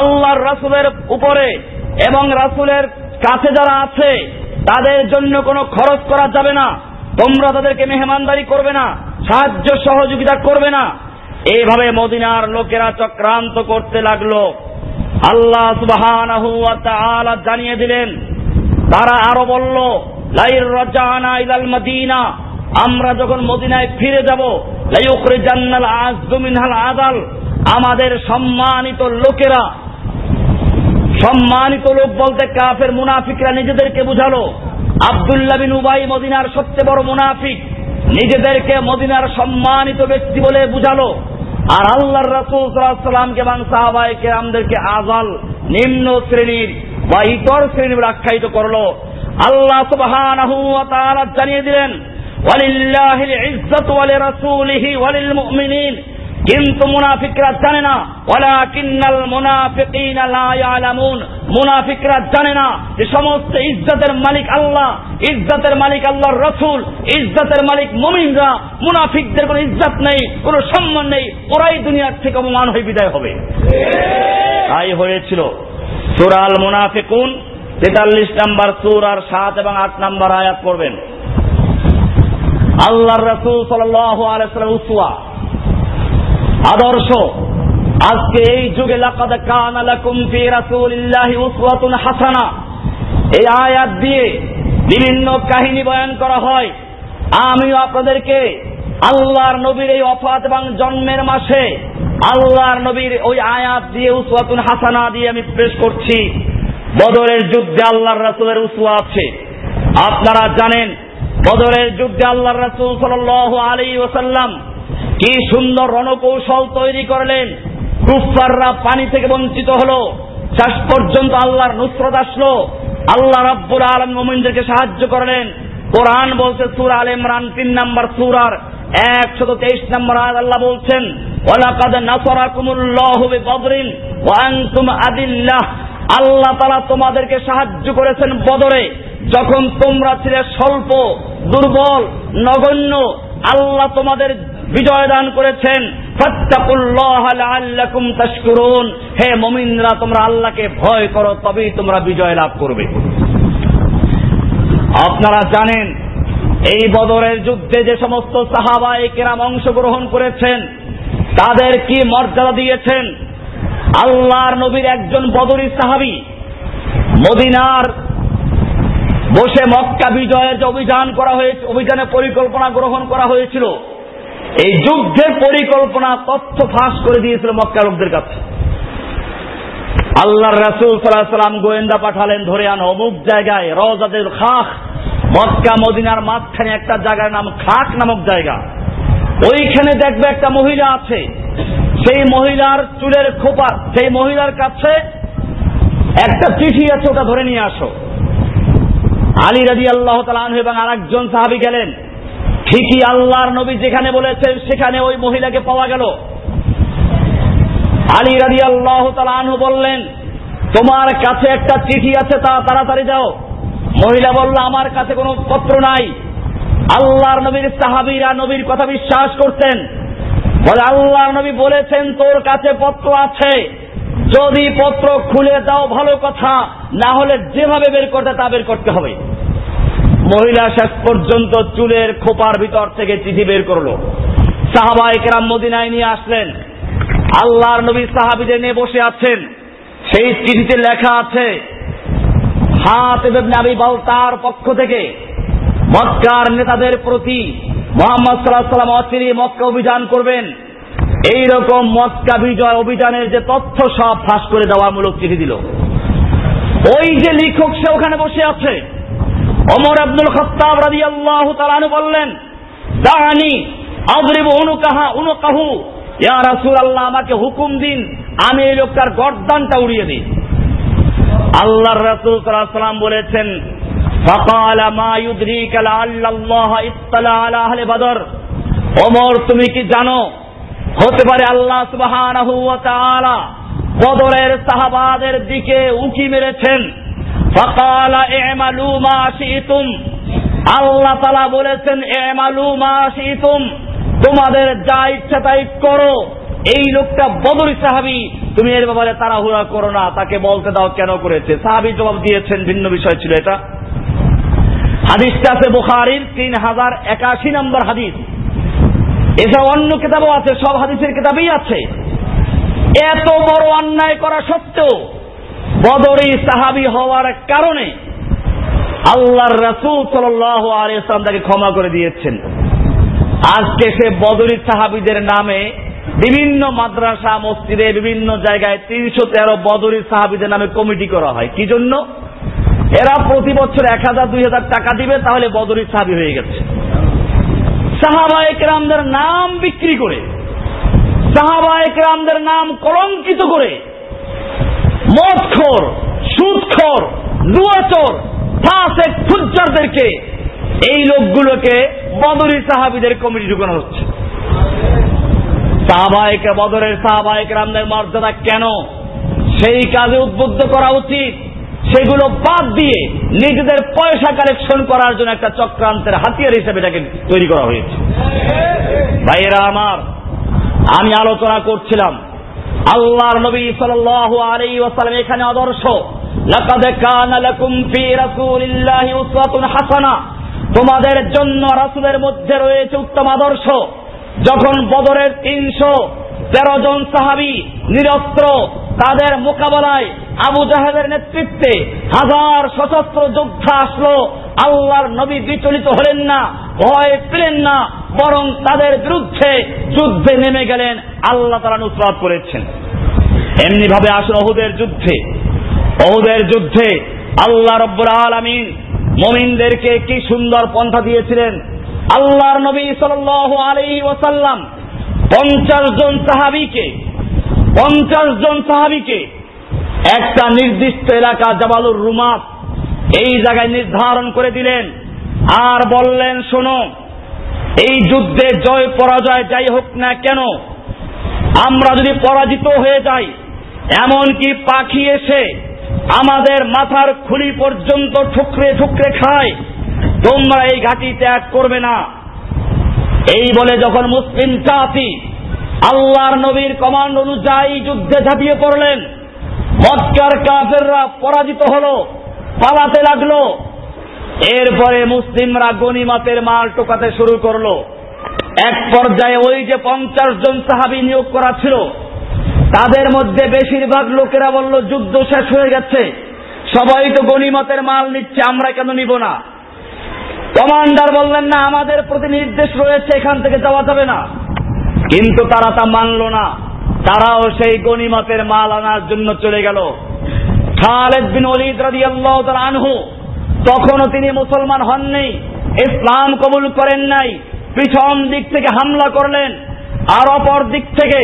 আল্লাহর রাসূলের উপরে এবং রাসূলের কাছে যারা আছে, তাদের জন্য কোনো খরচ করা যাবে না। তোমরা তাদেরকে মেহমানদারি করবে না, সাহায্য সহযোগিতা করবে না। এইভাবে মদিনার লোকেরা চক্রান্ত করতে লাগল। আল্লাহ সুবহানাহু জানিয়ে দিলেন, তারা আরও বলল, লাইর রাজানা ইলাল মদিনা, আমরা যখন মদিনায় ফিরে যাব, লাইউখরিজান্নাল আযযু মিনহাল আদাল আমাদের সম্মানিত লোকেরা, সম্মানিত লোক বলতে কাফের মুনাফিকরা নিজেদেরকে বুঝালো, আব্দুল্লাহ বিন উবাই মদিনার সবচেয়ে বড় মুনাফিক, নিজেদেরকে মদিনার সম্মানিত ব্যক্তি বলে বুঝালো। আর আল্লাহর রাসূল সাল্লামকে এবং সাহাবায়ে আমাদেরকে আজল নিম্ন শ্রেণির বা ইতর শ্রেণির আখ্যায়িত করল। আল্লাহ সুবহান জানিয়ে দিলেন, ওয়ালিল্লাহিল ইজ্জত ওয়ালি রাসূলিহি ওয়ালিল মুমিনিন। কিন্তু মুনাফিকরা জানে না, ওয়ালাকিন্নাল মুনাফিকিনা লা ইয়ালামুন। মুনাফিকরা জানে না যে সমস্ত ইজ্জতের মালিক আল্লাহ, ইজ্জতের মালিক আল্লাহর রসুল, ইজ্জতের মালিক মুমিনরা, মুনাফিকদের কোনো ইজ্জত নেই, কোনো সম্মান নেই, ওরাই দুনিয়ার থেকে অপমান হয়ে বিদায় হবে। তাই হয়েছিল। সুরাল মুনাফিকুন তেতাল্লিশ নাম্বার সুর আর সাত এবং আট নাম্বার আয়াত করবেন আল্লাহর রসুল সাল্লাহ আলাইসাল্লাম উসুয়া আদর্শ। আজকে এই যুগে হাসানা। এই আয়াত দিয়ে বিভিন্ন কাহিনী বয়ান করা হয়। আমিও আপনাদেরকে আল্লাহর নবীর এই অফাত এবং জন্মের মাসে আল্লাহর নবীর ওই আয়াত দিয়ে উসওয়াতুন হাসানা দিয়ে আমি পেশ করছি। বদরের যুদ্ধে আল্লাহর রাসূলের উসওয়া আছে। আপনারা জানেন, বদরের যুদ্ধে আল্লাহর রাসূল সাল্লাল্লাহু আলাইহি ওয়াসাল্লাম কি সুন্দর রণকৌশল তৈরি করলেন। কুফাররা পানি থেকে বঞ্চিত হলো। শেষ পর্যন্ত আল্লাহর নুসরত আসলো। আল্লাহ রাব্বুল আলম মোমিনদেরকে সাহায্য করলেন। কোরআন বলছে, সুর আল ইমরান তিন নম্বর সুরার একশত তেইশ নম্বর আয়াত আল্লাহ বলছেন, ওয়ালাকাদ নাসরাকুমুল্লাহু বিবদরিন ওয়া আনতুম আদিল্লাহ। আল্লাহ তাআলা তোমাদেরকে সাহায্য করেছেন বদরে। যখন তোমরা ছিলে স্বল্প, দুর্বল, নগণ্য, আল্লাহ তোমাদের বিজয় দান করেছেন। হে মমিনরা, তোমরা আল্লাহকে ভয় করো, তবেই তোমরা বিজয় লাভ করবে। আপনারা জানেন, এই বদরের যুদ্ধে যে সমস্ত সাহাবাই কেরাম অংশগ্রহণ করেছেন, তাদের কি মর্যাদা দিয়েছেন? আল্লাহর নবীর একজন বদরী সাহাবি মদিনার বসে মক্কা বিজয়ের যে অভিযান করা হয়েছে অভিযানে পরিকল্পনা গ্রহণ করা হয়েছিল এই যুদ্ধের পরিকল্পনা তথ্য ফাঁস করে দিয়েছিল মক্কা লোকদের কাছে। আল্লাহর রাসুল সাল্লাম গোয়েন্দা পাঠালেন, ধরে আন, অমুক জায়গায় রজাদের খাখ মক্কা, মদিনার মাঝখানে একটা জায়গার নাম খাক নামক জায়গা। ওইখানে দেখবে একটা মহিলা আছে। সেই মহিলার চুলের খোপা, সেই মহিলার কাছে একটা চিঠি আছে, ওটা ধরে নিয়ে আসো। আলী রাজি আল্লাহ তালান এবং আর একজন সাহাবি গেলেন। ঠিকই আল্লাহর নবী যেখানে বলেছেন, সেখানে ওই মহিলাকে পাওয়া গেল। আলী রাজি আল্লাহ তালানহু বললেন, তোমার কাছে একটা চিঠি আছে, তা তাড়াতাড়ি যাও মহিলা বলল, আমার কাছে কোনো পত্র নাই। আল্লাহর নবীর সাহাবিরা নবীর কথা বিশ্বাস করতেন। বলে, আল্লাহর নবী বলেছেন, তোর কাছে পত্র আছে। যদি পত্র খুলে দাও, ভালো কথা। না হলে যেভাবে বের করতে, তা বের করতে হবে। মহিলা শেষ পর্যন্ত চুলের খোপার ভিতর থেকে চিঠি বের করল। সাহাবা একরাম মদিনায় নিয়ে আসলেন। আল্লাহর নবী সাহাবিদের নিয়ে বসে আছেন। সেই চিঠিতে লেখা আছে হাত নাবি বাল তার পক্ষ থেকে মক্কার নেতাদের প্রতি মোহাম্মদ সাল্লাহ সাল্লাম অচিরি মক্কা অভিযান করবেন। এই রকম মক্কা বিজয় অভিযানের যে তথ্য সব ফাঁস করে দেওয়ার মূলক চিঠি দিল। ওই যে লিখক সে ওখানে বসে আছে। অমর আব্দুল খত্তাব রাজি আল্লাহ তালানু বললেন দাহানি আদরিব অনুকাহা অনুকাহু ইয়া রাসুল আল্লাহ আমাকে হুকুম দিন আমি এই লোকটার গর্দানটা উড়িয়ে দিই আল্লাহর রাসুল সাল্লাম বলেছেন فقال ما يدريك لعل الله اطلع على اهل بدر ওমর তুমি কি জানো হতে পারে আল্লাহ সুবহানাহু ওয়া তাআলা বদরের সাহাবাদের দিকে উকি মেরেছেন আল্লাহ তালা বলেছেন, ইমালু মা শিতুম, তোমাদের যা ইচ্ছা তাই করো। এই লোকটা বদরি সাহাবি, তুমি এর ব্যাপারে তাড়াহুড়া করো না, তাকে বলতে দাও কেন করেছে। সাহাবি জবাব দিয়েছেন, ভিন্ন বিষয় ছিল এটা। হাদিসটা আছে বুখারির তিন হাজার একাশি নম্বর হাদিস। এসব অন্য কিতাবও আছে, সব হাদিসের কিতাবেই আছে। এত বড় অন্যায় করা সত্ত্বেও বদরি সাহাবি হওয়ার কারণে আল্লাহর রাসুল সাল আলিয়াম তাকে ক্ষমা করে দিয়েছেন। আজকে সে বদরি সাহাবিদের নামে বিভিন্ন মাদ্রাসা, মসজিদে বিভিন্ন জায়গায় তিনশো তেরো বদরি সাহাবিদের নামে কমিটি করা হয়। কি জন্য? এরা প্রতি বছর এক হাজার, দুই হাজার টাকা দিবে, তাহলে বদরি সাহাবি হয়ে গেছে। সাহাবা একরামদের নাম বিক্রি করে, সাহাবা একরামদের নাম কলঙ্কিত করে মদখোর, সুদখোর দুয়াচর ফাসেক, ফুজ্জারদেরকে এই লোকগুলোকে বদরি সাহাবিদের কমিটি ঢুকানো হচ্ছে। সাহাবাহিক বদরের সাহাবাহিক রামদের মর্যাদা কেন? সেই কাজে উদ্বুদ্ধ করা উচিত। সেগুলো বাদ দিয়ে নিজেদের পয়সা কালেকশন করার জন্য একটা চক্রান্তের হাতিয়ার হিসেবে এটাকে তৈরি করা হয়েছে। ভাইয়েরা আমার, আমি আলোচনা করছিলাম। আল্লাহর নবী সাল্লাল্লাহু আলাইহি ওয়াসাল্লাম এখানে আদর্শ। লাকাদ কানা লাকুম ফি রাসূলিল্লাহি উসওয়াতুন হাসানা। তোমাদের জন্য রাসূলের মধ্যে রয়েছে উত্তম আদর্শ। যখন বদরের তিনশো তেরো জন সাহাবি নিরস্ত্র, তাদের মোকাবেলায় আবু জাহেদের নেতৃত্বে হাজার সশস্ত্র যোদ্ধা আসলো। আল্লাহর নবী বিচলিত হলেন না, ভয় পেলেন না, বরং তাদের বিরুদ্ধে যুদ্ধে নেমে গেলেন, আল্লাহ তারা নুসরাত করেছেন। এমনি ভাবে আসুন অহুদের যুদ্ধে। অহুদের যুদ্ধে আল্লাহ রব্বুল আলমিন মমিনদেরকে কি সুন্দর পন্থা দিয়েছিলেন। আল্লাহর নবী সাল আলী ওসাল্লাম পঞ্চাশ জন সাহাবিকে, পঞ্চাশ জন সাহাবিকে একটা নির্দিষ্ট এলাকা জবালুর রুমাত এই জায়গায় নির্ধারণ করে দিলেন। আর বললেন, শোনো, এই যুদ্ধে জয়, পরাজয় যাই হোক না কেন, আমরা যদি পরাজিত হয়ে যাই, এমনকি পাখি এসে আমাদের মাথার খুলি পর্যন্ত ঠুকরে ঠুকরে খায়, তোমরা এই ঘাঁটি ত্যাগ করবে না। এই বলে যখন মুসলিম জাতি আল্লাহর নবীর কমান্ড অনুযায়ী যুদ্ধে ঝাঁপিয়ে পড়লেন, মক্কার কাফেররা পরাজিত হলো। পালাতে লাগল। এরপরে মুসলিমরা গনিমাতের মাল টোকাতে শুরু করল। এক পর্যায়ে ওই যে পঞ্চাশ জন সাহাবি নিয়োগ করা ছিল, তাদের মধ্যে বেশিরভাগ লোকেরা বলল, যুদ্ধ শেষ হয়ে গেছে। সবাই তো গনিমতের মাল নিচ্ছে, আমরা কেন নিব না? কমান্ডার বললেন, না, আমাদের প্রতি নির্দেশ রয়েছে, এখান থেকে যাওয়া যাবে না। কিন্তু তারা তা মানল না। তারাও সেই গনিমতের মাল আনার জন্য চলে গেল। খালেদ বিন অলিদ রাজি আল্লাহ আনহু, তখনও তিনি মুসলমান হননি, ইসলাম কবুল করেন নাই, পিছন দিক থেকে হামলা করলেন, আর অপর দিক থেকে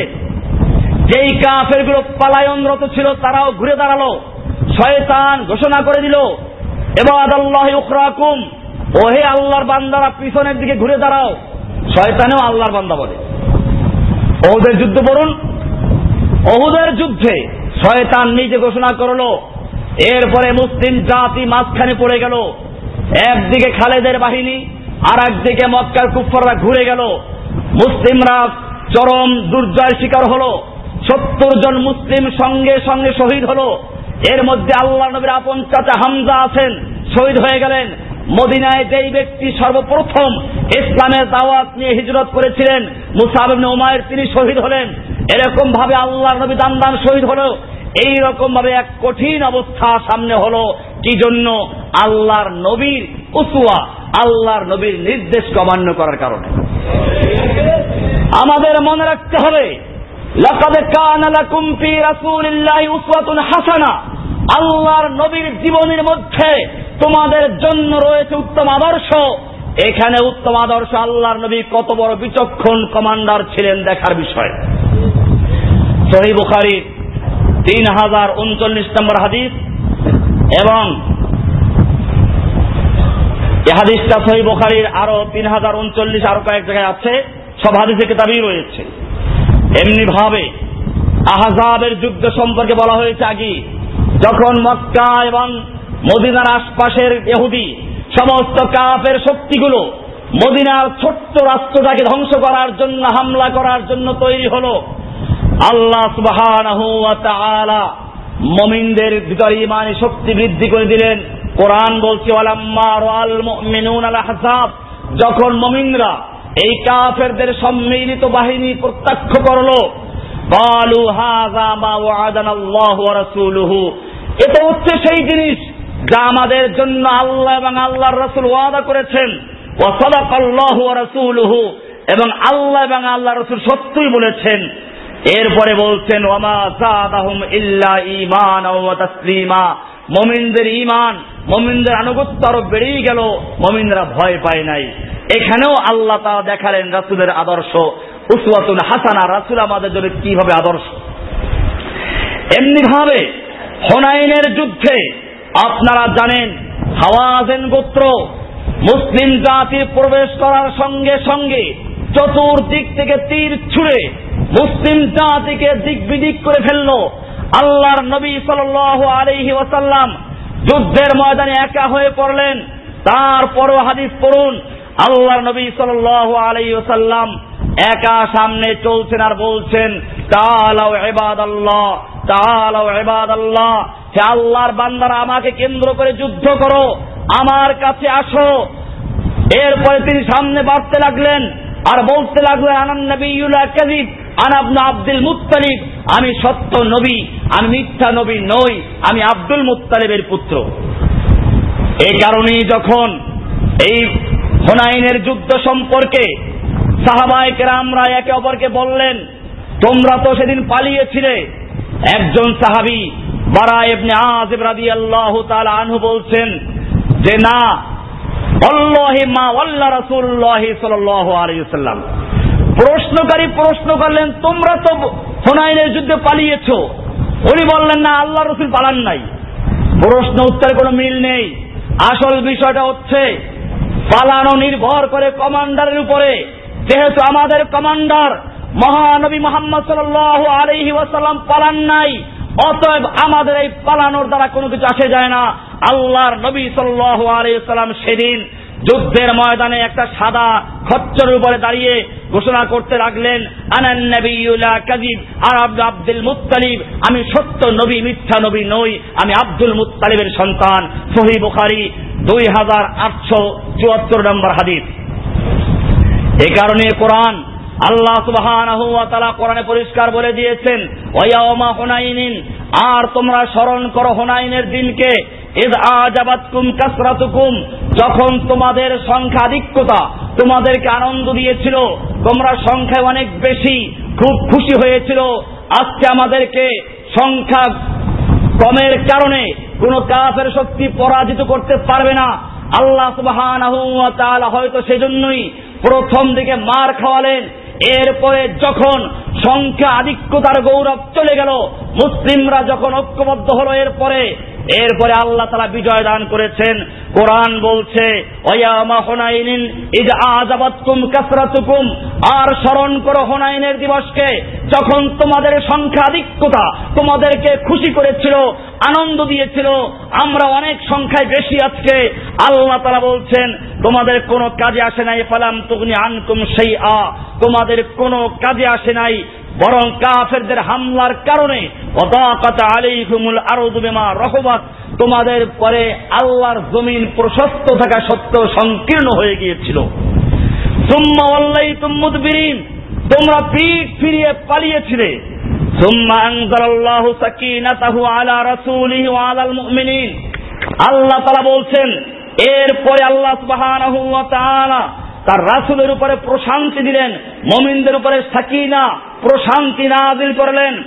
যেই কাফেরগুলো পালায়নরত ছিল তারাও ঘুরে দাঁড়াল, শয়তান ঘোষণা করে দিল, এবং আদাল্লাহ উখরাকুম, ওহে আল্লাহর বান্দারা পিছনের দিকে ঘুরে দাঁড়াও। শয়তানেও আল্লাহর বান্দা বলে। ওদের যুদ্ধ বলুন অহুদের যুদ্ধে শয়তান নিজে ঘোষণা করল, এরপরে মুসলিম জাতি মাঝখানে পড়ে গেল। একদিকে খালেদের বাহিনী আর একদিকে মক্কার কুফররা ঘুরে গেল। মুসলিমরা চরম দুর্জয়ের শিকার হলো। সত্তর জন মুসলিম সঙ্গে সঙ্গে শহীদ হলো। এর মধ্যে আল্লাহ নবীর আপন চাচা হামজা আছেন, শহীদ হয়ে গেলেন। মদিনায় যেই ব্যক্তি সর্বপ্রথম ইসলামের দাওয়াত নিয়ে হিজরত করেছিলেন মুসাহিব উমায়ের তিনি শহীদ হলেন। এরকম ভাবে আল্লাহ নবী দান দান শহীদ হলো। এই রকম ভাবে এক কঠিন অবস্থা সামনে হলো। কি জন্য? আল্লাহর নবীর উসুয়া আল্লাহর নবীর নির্দেশ অমান্য করার কারণে। আমাদের মনে রাখতে হবে হাসানা। আল্লাহর নবীর জীবনের মধ্যে তোমাদের জন্য রয়েছে উত্তম আদর্শ। এখানে উত্তম আদর্শ আল্লাহর নবী কত বড় বিচক্ষণ কমান্ডার ছিলেন দেখার বিষয়। সহি বুখারির তিন হাজার উনচল্লিশ নম্বর হাদিস এবং হাদিসটা সহি বোখারির আরও তিন হাজার উনচল্লিশ আরও কয়েক জায়গায় আছে। সব হাদিসের কিতাবই রয়েছে। এমনি ভাবে আহজাবের যুদ্ধ সম্পর্কে বলা হয়েছে আগে। যখন মক্কা এবং মদিনার আশপাশের এহুদি সমস্ত কাফের শক্তিগুলো মদিনার ছোট্ট রাষ্ট্রটাকে ধ্বংস করার জন্য, হামলা করার জন্য তৈরি হলো। আল্লাহ সুবাহ মমিনদের ভিতরে ইমানি শক্তি বৃদ্ধি করে দিলেন। কোরআন বলছে যখন মমিনরা এই কাফেরদের সম্মিলিত বাহিনী প্রত্যক্ষ করল এটা হচ্ছে সেই জিনিস। যা আমাদের জন্য আল্লাহ এবং আল্লাহর রসুল ওয়াদা করেছেন। ও সদাকাল্লাহ রাসূলুহু। এবং আল্লাহ এবং আল্লাহ রসুল সত্যই বলেছেন। এরপরে বলছেন ওমা সাদাহুম ইল্লা ওয়া তাসলিমা। মমিনদের ইমান মমিনদের আনুগত্য আরও বেড়েই গেল, মমিনরা ভয় পায় নাই। এখানেও আল্লাহ তা দেখালেন রাসুলের আদর্শ। উসওয়াতুন হাসানা, রাসুল আমাদের জন্য কীভাবে আদর্শ? এমনি ভাবে হোনাইনের যুদ্ধে আপনারা জানেন হাওয়াজেন গোত্র মুসলিম জাতি প্রবেশ করার সঙ্গে সঙ্গে চতুর্দিক থেকে তীর ছুড়ে মুসলিম জাতিকে দিক বিদিক করে ফেলল। আল্লাহর নবী সাল আলহি ওসাল্লাম যুদ্ধের ময়দানে একা হয়ে পড়লেন। তারপরও হাদিস পড়ুন, আল্লাহর নবী সাল আলহি ওসাল্লাম একা সামনে চলছেন আর বলছেন তালাও এবাদ আল্লাহ তালাও এবাদ আল্লাহ হে আল্লাহর বান্দারা আমাকে কেন্দ্র করে যুদ্ধ করো, আমার কাছে আসো। এরপরে তিনি সামনে বাড়তে লাগলেন আর বলতে লাগলেন, আনান নবী কাজিব আনাবনা আব্দুল মুত্তালিব, আমি সত্য নবী, আমি মিথ্যা নবী নই, আমি আব্দুল মুত্তালিবের পুত্র। এই কারণেই যখন এই হোনাইনের যুদ্ধ সম্পর্কে সাহাবায় কেরামরা একে অপরকে বললেন, তোমরা তো সেদিন পালিয়েছিলে। একজন সাহাবি বারা ইবনে আজিব রাদিয়াল্লাহু তাআলা আনহু বলছেন যে, না অল্লাহি মা ওয়াল্লা রাসূলুল্লাহি সাল্লাল্লাহু আলাইহি ওয়াসাল্লাম। প্রশ্নকারী প্রশ্ন করলেন, তোমরা তো হোনাইনের যুদ্ধে পালিয়েছ। উনি বললেন, না আল্লাহ রসুল পালান নাই। প্রশ্ন উত্তরে কোনো মিল নেই। আসল বিষয়টা হচ্ছে, পালানো নির্ভর করে কমান্ডারের উপরে যেহেতু আমাদের কমান্ডার মহানবী মোহাম্মদ সাল আলহি ওয়াসাল্লাম পালান নাই, অতএব আমাদের এই পালানোর দ্বারা কোনো কিছু আসে যায় না। আল্লাহর নবী সাল্লাহ আলাইসাল্লাম সেদিন যুদ্ধের ময়দানে একটা সাদা খচ্চরের উপরে দাঁড়িয়ে ঘোষণা করতে লাগলেন, আনান নবিউলা কাজিব আর আব্দুল মুত্তালিব, আমি সত্য নবী, মিথ্যা নবী নই, আমি আব্দুল মুত্তালিবের সন্তান। সহি বুখারি দুই হাজার আটশো চুয়াত্তর নম্বর হাদিস। এ কারণে কোরআন আল্লাহ তাআলা কোরআনে পরিষ্কার বলে দিয়েছেন ওয়ায়াউমা হুনাইনিন আর তোমরা স্মরণ করো হুনাইনের দিনকে ইদ আজাবাতকুম কাসরাতুকুম যখন তোমাদের সংখ্যাধিক্যতা তোমাদেরকে আনন্দ দিয়েছিল, তোমরা সংখ্যায় অনেক বেশি খুব খুশি হয়েছিল। আজকে আমাদেরকে সংখ্যা কমের কারণে কোন কাফের শক্তি পরাজিত করতে পারবে না। আল্লাহ তাআলা হয়তো সেজন্যই প্রথম দিকে মার খাওয়ালেন। এরপরে যখন সংখ্যা আধিক্যতার গৌরব চলে গেল, মুসলিমরা যখন ঐক্যবদ্ধ হলো, এরপরে এরপরে আল্লাহ তালা বিজয় দান করেছেন। কোরআন বলছে আর স্মরণ করো হোনাইনের দিবসকে, যখন তোমাদের সংখ্যাধিক্যতা তোমাদেরকে খুশি করেছিল, আনন্দ দিয়েছিল, আমরা অনেক সংখ্যায় বেশি আজকে। আল্লাহ তালা বলছেন, তোমাদের কোনো কাজে আসে নাই, ফালাম তুগনি আনকুম সেই আ তোমাদের কোনো কাজে আসে নাই বরং কাফেরদের হামলার কারণে তোমাদের পরে আল্লাহর জমিন প্রশস্ত থাকা সত্ত্বেও সংকীর্ণ হয়ে গিয়েছিল। তোমরা পিঠ ফিরিয়ে পালিয়েছিলে। আল্লাহ তাআলা বলছেন, এরপরে আল্লাহ তার রাসুলের উপরে প্রশান্তি দিলেন, মমিনদের উপরে সাকিনা, প্রশান্তি নাজিল করলেন।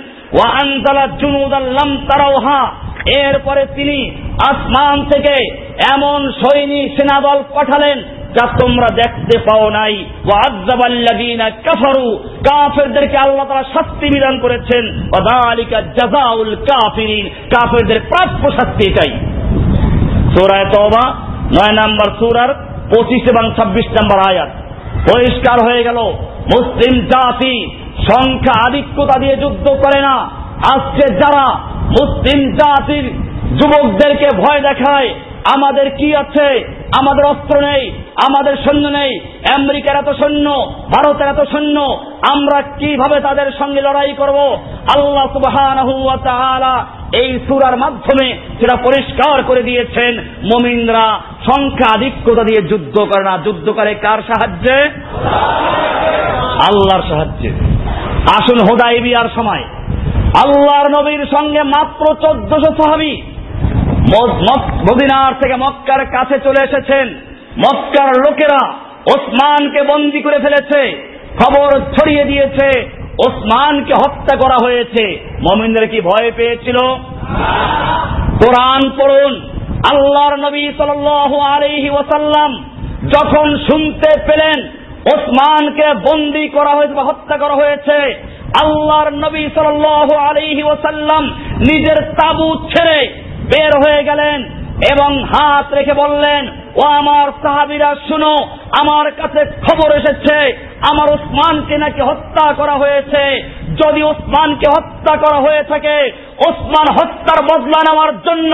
এরপরে তিনি আসমান থেকে এমন সৈনিক সেনাদল পাঠালেন, যা তোমরা দেখতে পাও নাই। কাফারু। কাফেরদেরকে আল্লাহ তাআলা শাস্তি বিধান করেছেন। কাফেরদের প্রাপ্য শাস্তি এটাই। সূরা তওবা, নয় নাম্বার সূরার পঁচিশ এবং ছাব্বিশ নম্বর আয়াত। পরিষ্কার হয়ে গেল, মুসলিম জাতি সংখ্যা আধিক্যতা দিয়ে যুদ্ধ করে না। আজকে যারা মুসলিম জাতির যুবকদেরকে ভয় দেখায় আমাদের কি আছে? আমাদের অস্ত্র নেই, আমাদের সৈন্য নেই, আমেরিকার এত সৈন্য, ভারতের এত সৈন্য, আমরা কীভাবে তাদের সঙ্গে লড়াই করব? আল্লাহ সুবাহ এই সুরার মাধ্যমে সেটা পরিষ্কার করে দিয়েছেন। মমিন্দ্রা সংখ্যা আধিক্যতা দিয়ে যুদ্ধ করে না। যুদ্ধ করে কার সাহায্যে? আল্লাহর সাহায্যে। আসুন হোদাই বিয়ার সময়। আল্লাহর নবীর সঙ্গে মাত্র চোদ্দশো সাহাবি মদিনার থেকে মক্কার কাছে চলে এসেছেন। মক্কার লোকেরা ওসমানকে বন্দি করে ফেলেছে, খবর ছড়িয়ে দিয়েছে, ওসমানকে হত্যা করা হয়েছে। মমিনদের কি ভয় পেয়েছিল? কোরআন পড়ুন, আল্লাহর নবী সাল আলহি ওসাল্লাম যখন শুনতে পেলেন, ওসমানকে বন্দি করা হয়েছে বা হত্যা করা হয়েছে, আল্লাহর নবী সাল আলহি ওসাল্লাম নিজের তাবু ছেড়ে বের হয়ে গেলেন এবং হাত রেখে বললেন, ও আমার সাহাবিরা, শুনো, আমার কাছে খবর এসেছে, আমার ওসমানকে নাকি হত্যা করা হয়েছে। যদি ওসমানকে হত্যা করা হয়ে থাকে, ওসমান হত্যার বদলা নেওয়ার জন্য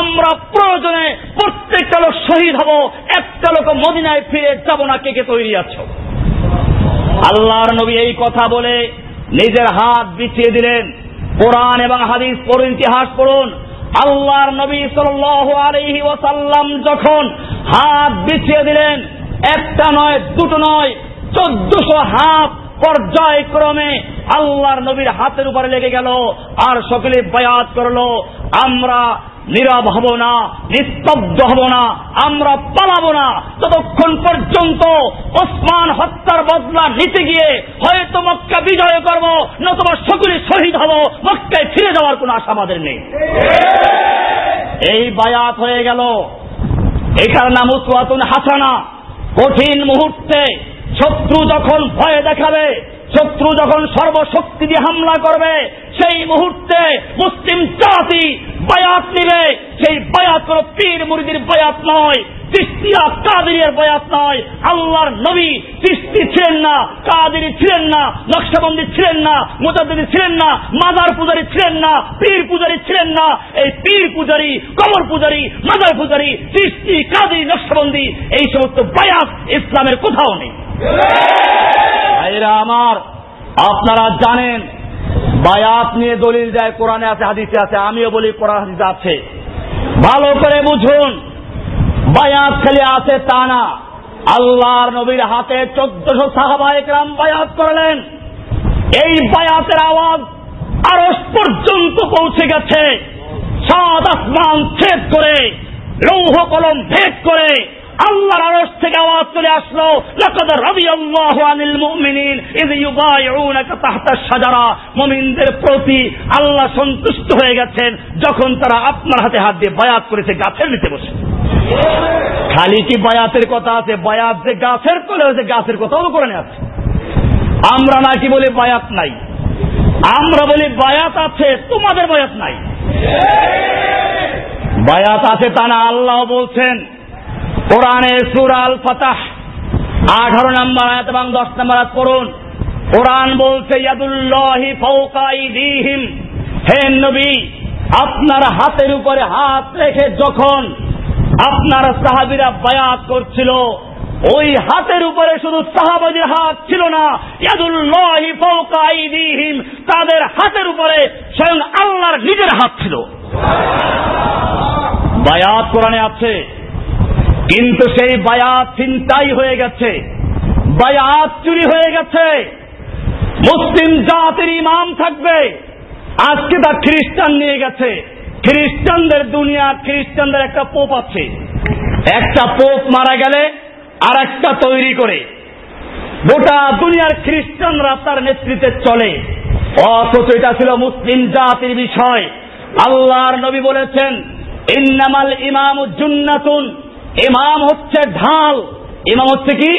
আমরা প্রয়োজনে প্রত্যেকটা লোক শহীদ হব, একটা লোক মদিনায় ফিরে যাব না, কে কে তৈরি আছো? আল্লাহর নবী এই কথা বলে নিজের হাত বিছিয়ে দিলেন। কোরআন এবং হাদিস পড়ুন, ইতিহাস পড়ুন আল্লাহর নবী সাল আলহি ওসাল্লাম যখন হাত বিছিয়ে দিলেন, একটা নয়, দুটো নয়, চোদ্দশো হাত পর্যায়ক্রমে আল্লাহর নবীর হাতের উপরে লেগে গেল আর সকলে বয়াত করল। আমরা নীরব হব না, নিস্তব্ধ হব না, আমরা পালাবো না। ততক্ষণ পর্যন্ত ওসমান হত্যার বদলা নিতে গিয়ে হয়তো মক্কা বিজয় করব, নতুবা সকলে শহীদ হব, মক্কায় ফিরে যাওয়ার কোন আশা আমাদের নেই। এই বায়াত হয়ে গেল। এখানে নাম উসওয়াতুন হাসানা। কঠিন মুহূর্তে শত্রু যখন ভয় দেখাবে শত্রু যখন সর্বশক্তি দিয়ে হামলা করবে, সেই মুহূর্তে মুসলিম জাতি বায়াত নিবে। সেই বায়াত কোন পীর মুরগির বায়াত নয়। চিস্তিয়া কাদেরিয়ার বয়াত নয়। আল্লাহর নবী চিস্তি ছিলেন না, কাদেরি ছিলেন না, নকশাবন্দি ছিলেন না মোজাদ্দি ছিলেন না, মাজার পূজারী ছিলেন না, পীর পূজারী ছিলেন না। এই পীর পূজারী, কবর পূজারী, মাজার পূজারী চিস্তি কাদেরি, নকশাবন্দি, এই সমস্ত বায়াত ইসলামের কোথাও নেই। ভাইরা আমার, আপনারা জানেন, বায়াত নিয়ে দলিল যায় কোরআনে আছে, হাদিসে আছে, আমিও বলি, কোরআন, হাদিসে আছে। ভালো করে বুঝুন। বায়াত খালি আছে তা না। আল্লাহর নবীর হাতে চোদ্দশো সাহাবা একরাম বায়াত করলেন। এই বায়াতের আওয়াজ আরস পর্যন্ত পৌঁছে গেছে। সাত আসমান ছেদ করে, লৌহ কলম ভেদ করে আল্লাহর আরশ থেকে আওয়াজ চলে আসলো, লাকাদ রাদিয়াল্লাহু আনিল মুমিনিন, ইয ইউবাইউনাকা তাহতা শাজারা। মুমিনদের প্রতি আল্লাহ সন্তুষ্ট হয়ে গেছেন যখন তারা আপনার হাতে হাত দিয়ে বায়াত করেছে, গাছের নিচে বসে। খালি কি বায়াতের কথা আছে? বায়াত যে গাছের তলে হয়েছে, গাছের কথাও তো আছে। আমরা নাকি বলি বায়াত নাই। আমরা বলি বায়াত আছে, তোমাদের বায়াত নাই। বায়াত আছে তা না, আল্লাহ বলছেন কোরআনে সুরাল ফাতাহ আঠারো নম্বর আয়াত এবং দশ নম্বর আয়াত পড়ুন। কোরআন বলছে, ইয়াদুল্লাহি ফৌকা আইদিহিম। হে নবী, আপনার হাতের উপরে হাত রেখে যখন আপনার সাহাবিরা বায়াত করছিল, ওই হাতের উপরে শুধু সাহাবাদের হাত ছিল না, ইয়াদুল্লাহি ফৌকা আইদিহিম। তাদের হাতের উপরে স্বয়ং আল্লাহর নিজের হাত ছিল। বায়াত কোরআনে আছে কিন্তু সেই বায়াত চিন্তাই হয়ে গেছে। বায়াত চুরি হয়ে গেছে। মুসলিম জাতির ইমাম থাকবে। আজকে তা খ্রিস্টান নিয়ে গেছে। খ্রিস্টানদের দুনিয়া, খ্রিস্টানদের একটা পোপ আছে। একটা পোপ মারা গেলে আর একটা তৈরি করে। গোটা দুনিয়ার খ্রিস্টানরা তার নেতৃত্বে চলে। অথচ এটা ছিল মুসলিম জাতির বিষয়। আল্লাহর নবী বলেছেন, ইন্নামাল ইমাম জুন্নাতুন। ইমাম হচ্ছে ঢাল। ইমাম হচ্ছে কি?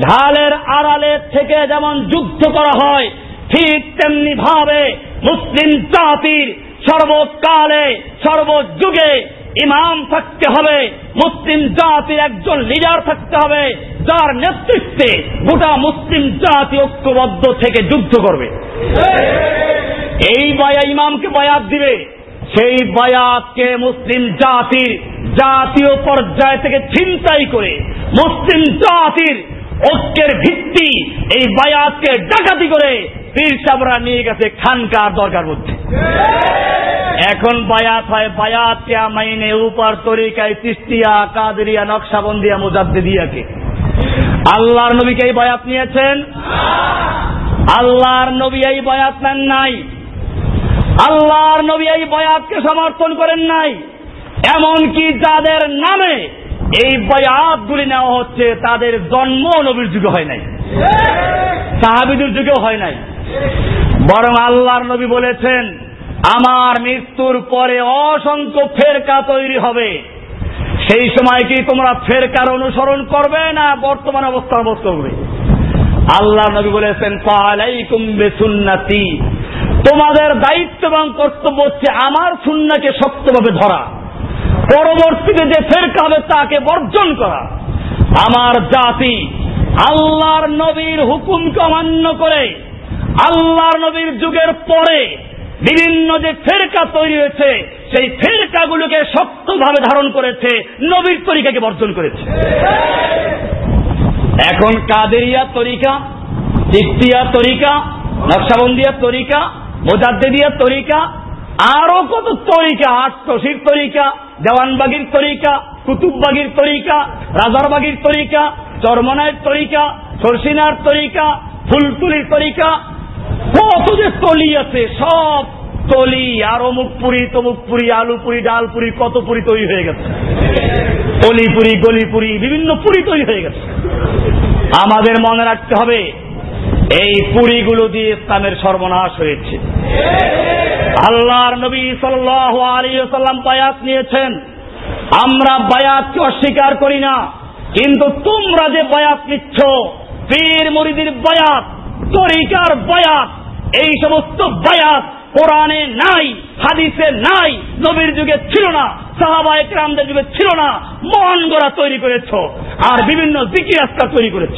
ঢালের আড়ালে থেকে যেমন যুদ্ধ করা হয়, ঠিক তেমনি ভাবে মুসলিম জাতির সর্বকালে, সর্বযুগে ইমাম থাকতে হবে, মুসলিম জাতির একজন লিডার থাকতে হবে, যার নেতৃত্বে গোটা মুসলিম জাতি ঐক্যবদ্ধ থেকে যুদ্ধ করবে। এই বয়া ইমামকে বয়াত দিবে। সেই বায়াতকে মুসলিম জাতির জাতীয় পর্যায় থেকে ছিনতাই করে মুসলিম জাতির ঐক্যের ভিত্তি এই বায়াতকে ডাকাতি করে পীর সাবরা নিয়ে গেছে খানকার দরকার মধ্যে। এখন বায়াত হয় বায়াত কে মাইনে উপর তরিকায় তিস্তিয়া, কাদরিয়া, নকশাবন্দিয়া, মুজাদ্দিদিয়াকে। আল্লাহর নবীকে এই বায়াত নিয়েছেন? আল্লাহর নবী এই বায়াত নেন নাই। আল্লাহর নবী এই বয়াতকে সমর্থন করেন নাই। এমনকি যাদের নামে এই বয়াতগুলি নেওয়া হচ্ছে, তাদের জন্ম নবীর যুগে হয় নাই। সাহাবিদের যুগেও হয় নাই। বরং আল্লাহর নবী বলেছেন, আমার মৃত্যুর পরে অসংখ্য ফেরকা তৈরি হবে। সেই সময় কি তোমরা ফেরকার অনুসরণ করবে না বর্তমান অবস্থা অবস্থা করবে আল্লাহ নবী বলেছেন পালাইকুম বেসুন্নাতি। তোমাদের দায়িত্ব এবং কর্তব্য হচ্ছে আমার সুন্নাকে শক্তভাবে ধরা। পরবর্তীতে যে ফেরকা হবে তাকে বর্জন করা। আমার জাতি আল্লাহর নবীর হুকুমকে অমান্য করে, আল্লাহর নবীর যুগের পরে বিভিন্ন যে ফেরকা তৈরি হয়েছে, সেই ফেরকাগুলোকে শক্তভাবে ধারণ করেছে, নবীর তরিকাকে বর্জন করেছে। এখন কাদেরিয়া তরিকা চিস্তিয়া তরিকা নকশাবন্দিয়া তরিকা মোজাদ্দেদিয়া তরিকা, আরও কত তরিকা আটশির তরিকা, দেওয়ানবাগির তরিকা, কুতুববাগির তরিকা, রাজারবাগির তরিকা চরমনায়ের তরিকা, সরসিনার তরিকা, ফুলতুলির তরিকা, কত যে তলি আছে, সব তলি, আর আলু পুরি, ডাল পুরি, কত পুরি তৈরি হয়ে গেছে। অলিপুরি গলিপুরি বিভিন্ন পুরি তৈরি হয়ে গেছে। আমাদের মনে রাখতে হবে এই পুরীগুলো দিয়ে ইসলামের সর্বনাশ হয়েছে। আল্লাহর নবী সাল্লাম বায়াত নিয়েছেন। আমরা বায়াতকে অস্বীকার করি না, কিন্তু তোমরা যে বায়াত নিচ্ছ, পীর মুরিদির বায়াত, তরিকার বায়াত, এই সমস্ত বায়াত কোরআনে নাই, হাদিসে নাই, নবীর যুগে ছিল না সাহাবা একরামদের যুগে ছিল না মন গোড়া তৈরি করেছ আর বিভিন্ন জিকির আস্কার তৈরি করেছ।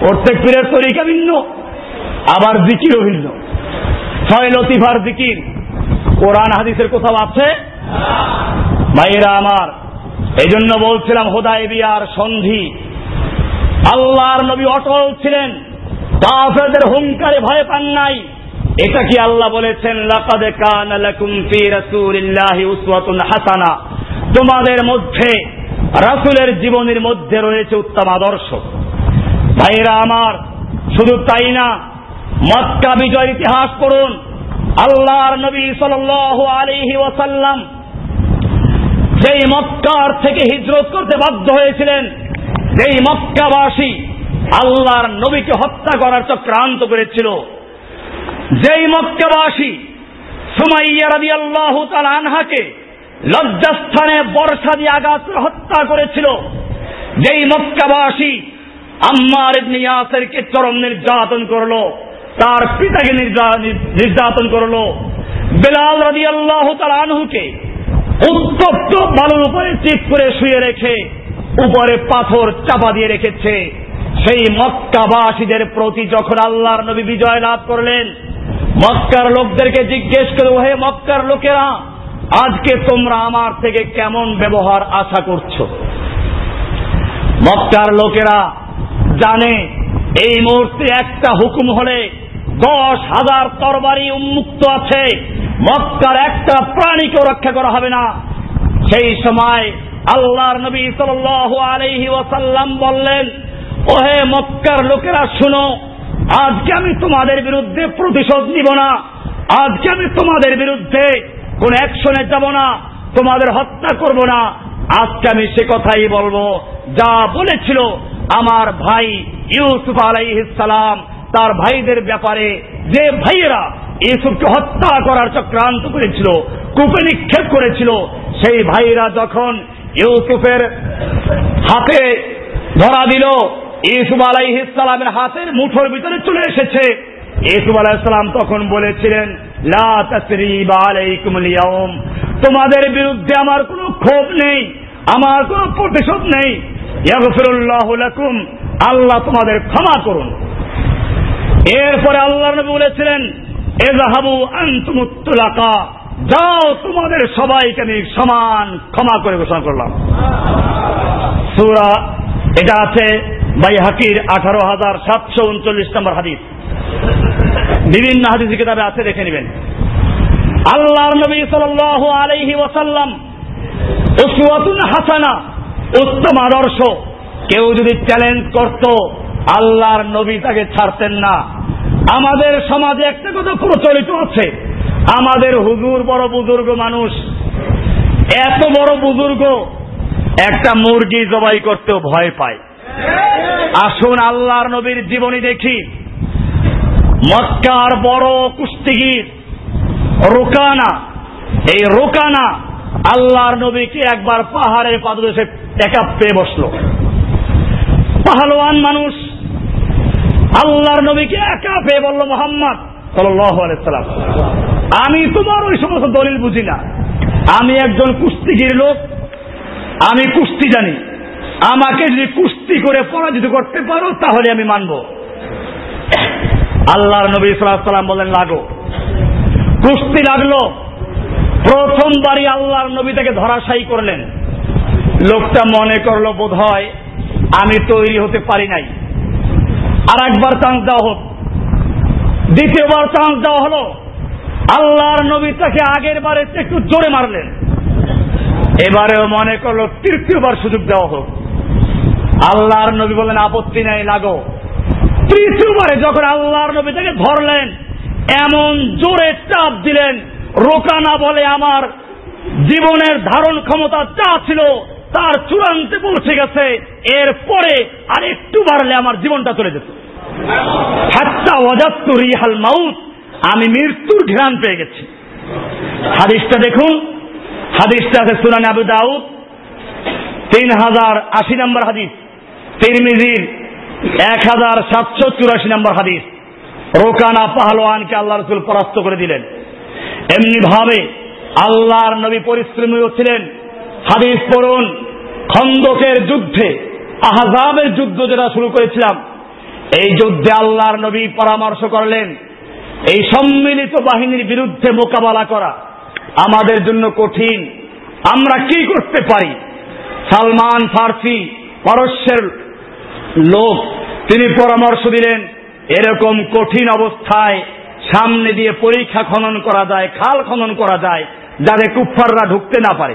প্রত্যেক পীরের তরিকা ভিন্ন, আবার জিকিরও ভিন্ন। ছয় লতিফার জিকির, কোরআন, হাদিসের কোথাও আছে? ভাইয়েরা আমার এই জন্য বলছিলাম হোদাই বিয়ার সন্ধি। আল্লাহর নবী অটল ছিলেন কাফেরদের হুঙ্কারে ভয় পান নাই। এটা কি আল্লাহ বলেছেন, লাকাদ কানা লাকুম ফি রাসূলিল্লাহি উসওয়াতুন হাসানা তোমাদের মধ্যে রাসূলের জীবনের মধ্যে রয়েছে উত্তম আদর্শ। ভাইরা আমার, শুধু তাই না, মক্কা বিজয়ের ইতিহাস পড়ুন, আল্লাহর নবী সাল্লাল্লাহু আলাইহি ওয়াসাল্লাম যেই মক্কার থেকে হিজরত করতে বাধ্য হয়েছিলেন, যেই মক্কাবাসী আল্লাহর নবীকে হত্যা করার চক্রান্ত করেছিল যেই মক্কাবাসী সুমাইয়া রাদি আল্লাহ আনহাকে লজ্জাস্থানে বর্ষা দিয়ে আঘাত হত্যা করেছিল, যেই মক্কাবাসী আম্মার ইবনে ইয়াসিরকে চরম নির্যাতন করল, তার পিতাকে নির্যাতন করল, বেলাল রাদি আল্লাহ আনহুকে উত্তপ্ত বালুর উপরে চিপ করে শুয়ে রেখে উপরে পাথর চাপা দিয়ে রেখেছে। সেই মক্কাবাসীদের প্রতি যখন আল্লাহর নবী বিজয় লাভ করলেন মক্কার লোকদেরকে জিজ্ঞেস করে, হে মক্কার লোকেরা, আজকে তোমরা আমার থেকে কেমন ব্যবহার আশা করছ? মক্কার লোকেরা জানে, এই মুহূর্তে একটা হুকুম হলে দশ হাজার তরবারি উন্মুক্ত আছে। মক্কার একটা প্রাণীকেও রক্ষা করা হবে না। সেই সময় আল্লাহর নবী সাল আলহি ওয়াসাল্লাম বললেন, ওহে মক্কার লোকেরা, শুনো আজকে আমি তোমাদের বিরুদ্ধে প্রতিশোধ নিব না। আজকে আমি তোমাদের বিরুদ্ধে কোন অ্যাকশনে যাব না, তোমাদের হত্যা করব না। আজকে আমি সে কথাই বলব। যা বলেছিল আমার ভাই ইউসুফ আলাইহিসালাম তার ভাইদের ব্যাপারে যে ভাইয়েরা ইউসুফকে হত্যা করার চক্রান্ত করেছিল, কূপে নিক্ষেপ করেছিল, সেই ভাইরা যখন ইউসুফের হাতে ধরা দিল ইউসুফ আলাইহিসালামের হাতের মুঠোর ভিতরে চলে এসেছে। ইউসুফ আলাইসালাম তখন বলেছিলেন তোমাদের বিরুদ্ধে আমার কোনো ক্ষোভ নেই, আমার কোনো প্রতিশোধ নেই। আল্লাহ তোমাদের ক্ষমা করুন। এরপরে আল্লাহ নবী বলেছিলেন এজাহাবু আন্তুমুত্তুলাকা যাও তোমাদের সবাইকে আমি সমান ক্ষমা করে ঘোষণা করলাম। সুরা এটা আছে বাই হাকির আঠারো হাজার সাতশো উনচল্লিশ নম্বর হাদিস। বিভিন্ন হাদিস কিতাবে আছে, দেখে নেবেন। আল্লাহর নবী সাল আলাইহি ওয়াসাল্লাম উসওয়াতুন হাসানা, উত্তম আদর্শ। কেউ যদি চ্যালেঞ্জ করত, আল্লাহর নবী তাকে ছাড়তেন না। আমাদের সমাজে একটা কথা প্রচলিত আছে। আমাদের হুজুর বড় বুজুর্গ মানুষ। এত বড় বুজুর্গ একটা মুরগি জবাই করতেও ভয় পায়। আসুন আল্লাহর নবীর জীবনী দেখি। মক্কার বড় কুস্তিগির, রোকানা। এই রোকানা আল্লাহর নবীকে একবার পাহাড়ের পাদদেশে একা পেয়ে বসল। পাহলোয়ান মানুষ আল্লাহর নবীকে একা পেয়ে বলল, মোহাম্মদ সাল্লাম আমি তোমার ওই সমস্ত দলিল বুঝি না। আমি একজন কুস্তিগির লোক আমি কুস্তি জানি। আমাকে যদি কুস্তি করে পরাজিত করতে পারো, তাহলে আমি মানব। আল্লাহর নবী সাল্লাম বলেন, লাগো। কুস্তি লাগল। প্রথমবারই আল্লাহর নবী তাকে ধরাশায়ী করলেন। লোকটা মনে করল বোধ হয় আমি তৈরি হতে পারি নাই। আর একবার চান্স দেওয়া হোক। দ্বিতীয়বার চান্স দেওয়া হলো। আল্লাহর নবী তাকে আগের বারে একটু জোরে মারলেন। এবারেও মনে করল তৃতীয়বার সুযোগ দেওয়া হোক। আল্লাহর নবী বলেন আপত্তি নেই, লাগো। তৃতীয়বারে যখন আল্লাহর নবী তাকে ধরলেন, এমন জোরে চাপ দিলেন, রোকানা বলে, আমার জীবনের ধারণ ক্ষমতা চা ছিল তার চূড়ান্তে পৌঁছে গেছে। এরপরে আর একটু বাড়লে আমার জীবনটা চলে যেত। হাত্তা অজাত্তু রিহাল মাউত, আমি মৃত্যুর ঘ্রাণ পেয়ে গেছি। হাদিসটা দেখুন হাদিসটা আছে সুনানি আবু দাউদ, তিন হাজার আশি নম্বর হাদিস, তিরমিজির এক হাজার সাতশো চুরাশি নম্বর হাদিস। রোকানা পাহলোয়ানকে আল্লাহ রসুল পরাস্ত করে দিলেন। এমনি ভাবে আল্লাহর নবী পরিশ্রমী ছিলেন। হাদিস পড়ুন, খন্দকের যুদ্ধে, আহজাবের যুদ্ধ যেটা শুরু করেছিলাম, এই যুদ্ধে আল্লাহর নবী পরামর্শ করলেন, এই সম্মিলিত বাহিনীর বিরুদ্ধে মোকাবেলা করা। আমাদের জন্য কঠিন। আমরা কি করতে পারি? সালমান ফার্সি, পারস্যের লোক, তিনি পরামর্শ দিলেন, এরকম কঠিন অবস্থায় সামনে দিয়ে পরীক্ষা খনন করা যায়, খাল খনন করা যায়, যাতে কুফাররা ঢুকতে না পারে।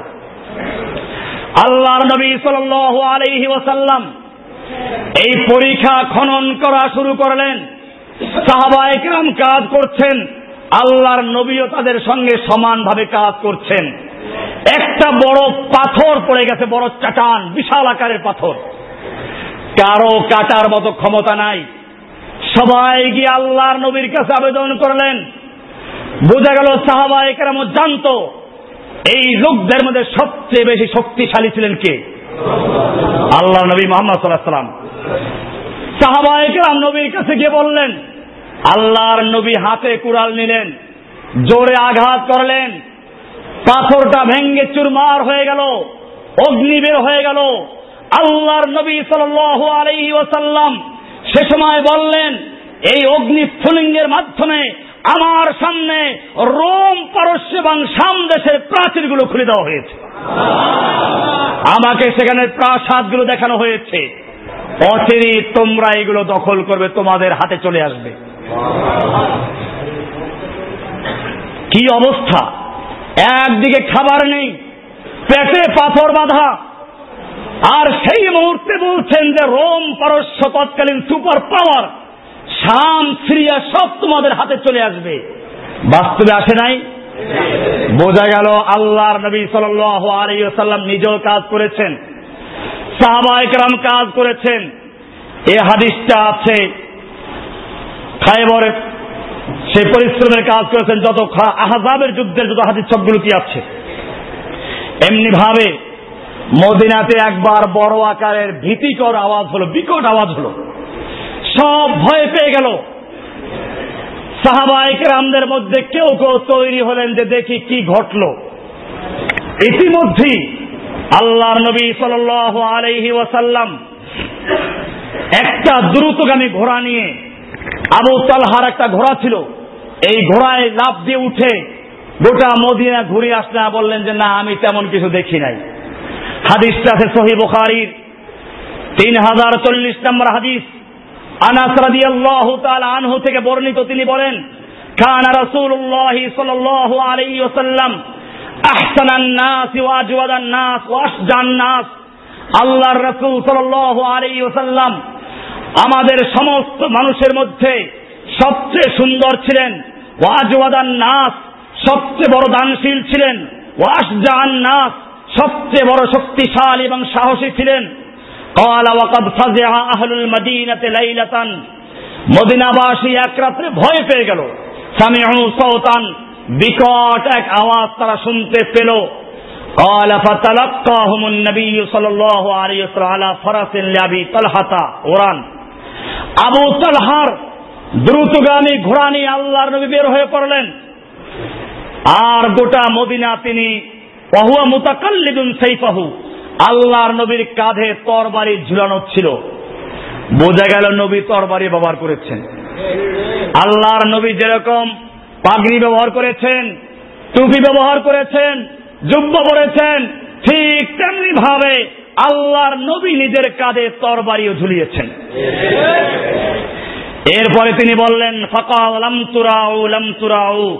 আল্লাহর নবী সাল আলহি ওসাল্লাম এই পরীক্ষা খনন করা শুরু করলেন। সাহাবায়করাম কাজ করছেন। আল্লাহর নবীও তাদের সঙ্গে সমানভাবে কাজ করছেন। একটা বড় পাথর পড়ে গেছে, বড় চাটান, বিশাল আকারের পাথর। কারও কাটার মতো ক্ষমতা নাই। সবাই গিয়ে আল্লাহর নবীর কাছে আবেদন করলেন। বোঝা গেল সাহাবা একরাম জানত, এই লোকদের মধ্যে সবচেয়ে বেশি শক্তিশালী ছিলেন কে? আল্লাহ নবী মোহাম্মদ সাল্লাহ সাল্লাম সাহাবা নবীর কাছে গিয়ে বললেন আল্লাহর নবী হাতে কুড়াল নিলেন, জোরে আঘাত করলেন, পাথরটা ভেঙ্গে চুরমার হয়ে গেল, অগ্নি বের হয়ে গেল। আল্লাহর নবী সাল আলাইহি ওসাল্লাম সে সময় বললেন, এই অগ্নি স্ফুলিঙ্গের মাধ্যমে আমার সামনে রোম, পারস্য এবং সাম দেশের প্রাচীরগুলো খুলে দেওয়া হয়েছে। আমাকে সেখানে প্রাসাদগুলো দেখানো হয়েছে। অচেরি তোমরা এগুলো দখল করবে, তোমাদের হাতে চলে আসবে। কি অবস্থা? একদিকে খাবার নেই, পেটে পাথর বাঁধা। আর সেই মুহূর্তে বলছেন যে রোম পারস্য তৎকালীন সুপার পাওয়ার, শাম, সিরিয়া, সব তোমাদের হাতে চলে আসবে। বাস্তবে আসে নাই? বোঝা গেল আল্লাহর নবী সাল্লাম নিজেও কাজ করেছেন। সাহাবাইকরাম কাজ করেছেন। এ হাদিসটা আছে খাইবরের সে পরিশ্রমের কাজ করেছেন যত আহজাবের যুদ্ধের যত হাদিস সবগুলো কি আছে? এমনি ভাবে মদিনাতে একবার বড় আকারের ভীতিকর আওয়াজ হলো, বিকট আওয়াজ হলো। সব ভয় পেয়ে গেল। সাহাবাইকরামদের মধ্যে কেউ কেউ তৈরি হলেন যে দেখি কি ঘটল। ইতিমধ্যেই আল্লাহর নবী সাল আলহি ওয়াসাল্লাম একটা দ্রুতগামী ঘোড়া নিয়ে আবু তালহার একটা ঘোড়া ছিল এই ঘোড়ায় লাভ দিয়ে উঠে গোটা মদিনা ঘুরে আসলে বললেন যে না আমি তেমন কিছু দেখি নাই হাদিসটা আছে সহি বুখারির তিন হাজার চল্লিশ নম্বর হাদিস আনাস রাদিয়াল্লাহু তাআলা আনহু থেকে বর্ণিত তিনি বলেন كان رسول الله صلى الله عليه وسلم احسن الناس واجود الناس واشجع الناس আল্লাহর রাসূল সাল্লাল্লাহু আলাইহি ওয়াসাল্লাম আমাদের সমস্ত মানুষের মধ্যে সবচেয়ে সুন্দর ছিলেন ওয়াজওয়াদান নাস সবচেয়ে বড় দানশীল ছিলেন ওয়াশজান নাস সবচেয়ে বড় শক্তিশালী এবং সাহসী ছিলেন قال وقد فزع اهل المدينه ليله মদিনাবাসী এক রাত্রে ভয় পেয়ে গেল সামিউ সাউতান বিকট এক আওয়াজ তারা শুনতে পেল قال فتلقاهم النبي صلى الله عليه وسلم على فرس لأبي طلحة ওরান আবু তালহার দ্রুতগামী ঘোড়া নিয়ে আল্লাহর নবী বের হয়ে পড়লেন। আর গোটা মদিনা তিনি পাহুয়া মুতাকাল্লিদুন সেইফাহু, আল্লাহর নবীর কাঁধে তরবারি ঝুলানো ছিল। বোঝা গেল নবী তরবারি ব্যবহার করেছেন। আল্লাহর নবী যেরকম পাগড়ি ব্যবহার করেছেন, টুপি ব্যবহার করেছেন যুব্ব করেছেন ঠিক তেমনি ভাবে আল্লাহর নবী নিজের কাঁধে তরবারিও ঝুলিয়েছেন। এরপরে তিনি বললেন, ফকাল লামতুরাউ লামতুরাউ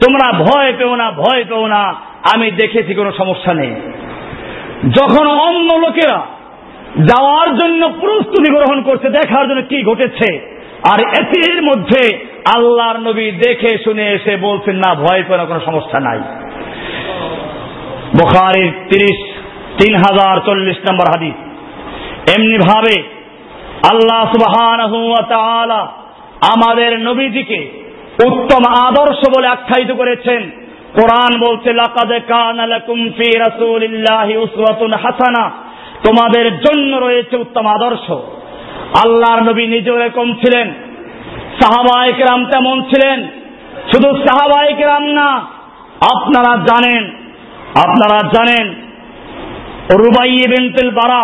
তোমরা ভয় পেও না, ভয় পেও না, আমি দেখেছি কোনো সমস্যা নেই। যখন অন্য লোকেরা যাওয়ার জন্য প্রস্তুতি গ্রহণ করছে, দেখার জন্য কি ঘটেছে, আর এটির মধ্যে আল্লাহর নবী দেখে শুনে এসে বলছেন, না, ভয় না, কোনো সমস্যা নাই। বুখারির তিরিশ তিন হাজার চল্লিশ নম্বর হাদিস। এমনি ভাবে আল্লাহ সুবহান আমাদের নবীজিকে উত্তম আদর্শ বলে আখ্যায়িত করেছেন। কোরআন বলছে কানা হাসানা। তোমাদের জন্য রয়েছে উত্তম আদর্শ। আল্লাহর নবী নিজেও এরকম ছিলেন। সাহাবায়ক রাম তেমন ছিলেন। শুধু সাহাবায়ক রাম না, আপনারা জানেন আপনারা জানেন রুবাই বিনতুল বারা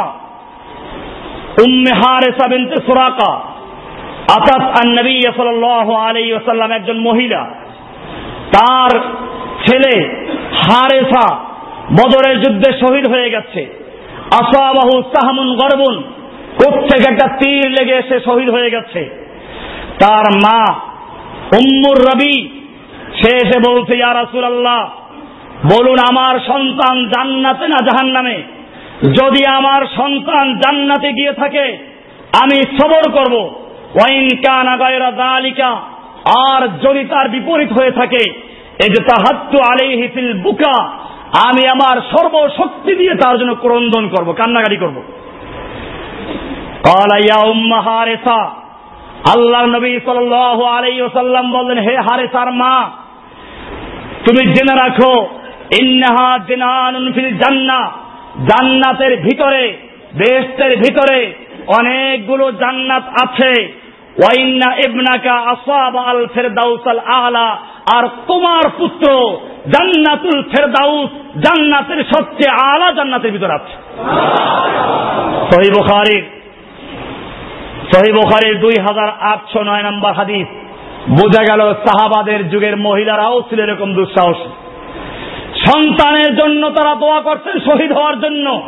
আতাত নবী একজন মহিলা, তার ছেলে হারেসা বদরের যুদ্ধে শহীদ হয়ে গেছে। আসাবাহু সাহামুন গরবুন কোথেকে একটা তীর লেগে এসে শহীদ হয়ে গেছে। তার মা উম্মুর রবি, সে এসে বলছে, ইয়া বলুন আমার সন্তান জান্নাতে না জাহান্নামে? যদি আমার সন্তান জান্নাতে গিয়ে থাকে আমি সবর করব ওয়াইন কানা গায়রা যালিকা আর যদি তার বিপরীত হয়ে থাকে এই যে তাহাত্তু আলাইহি ফিল বুকা আমি আমার সর্বশক্তি দিয়ে তার জন্য ক্রন্দন করব কান্নাকাটি করব قال يا ام হারেসা আল্লাহর নবী সাল্লাল্লাহু আলাইহি ওয়াসাল্লাম বললেন হে হারেসার মা তুমি জেনে রাখো ইন্নাহা জিনানুন ফিল জান্নাহ জান্নাতের ভিতরে, বেহেশতের ভিতরে অনেকগুলো জান্নাত আছে। ওয়াইন্না ইবনাকা আসাব আল ফেরদাউস আল। আলা আর তোমার পুত্র জান্নাতুল ফেরদাউস জান্নাতের সবচেয়ে আলা জান্নাতের ভিতর আছে। সহি বুখারীর সহি বুখারীর দুই হাজার আটশো নয় নম্বর হাদিস। বোঝা গেল সাহাবাদের যুগের মহিলারাও ছিল এরকম দুঃসাহস। সন্তানের জন্য তারা দোয়া করতেন শহীদ হওয়ার জন্য।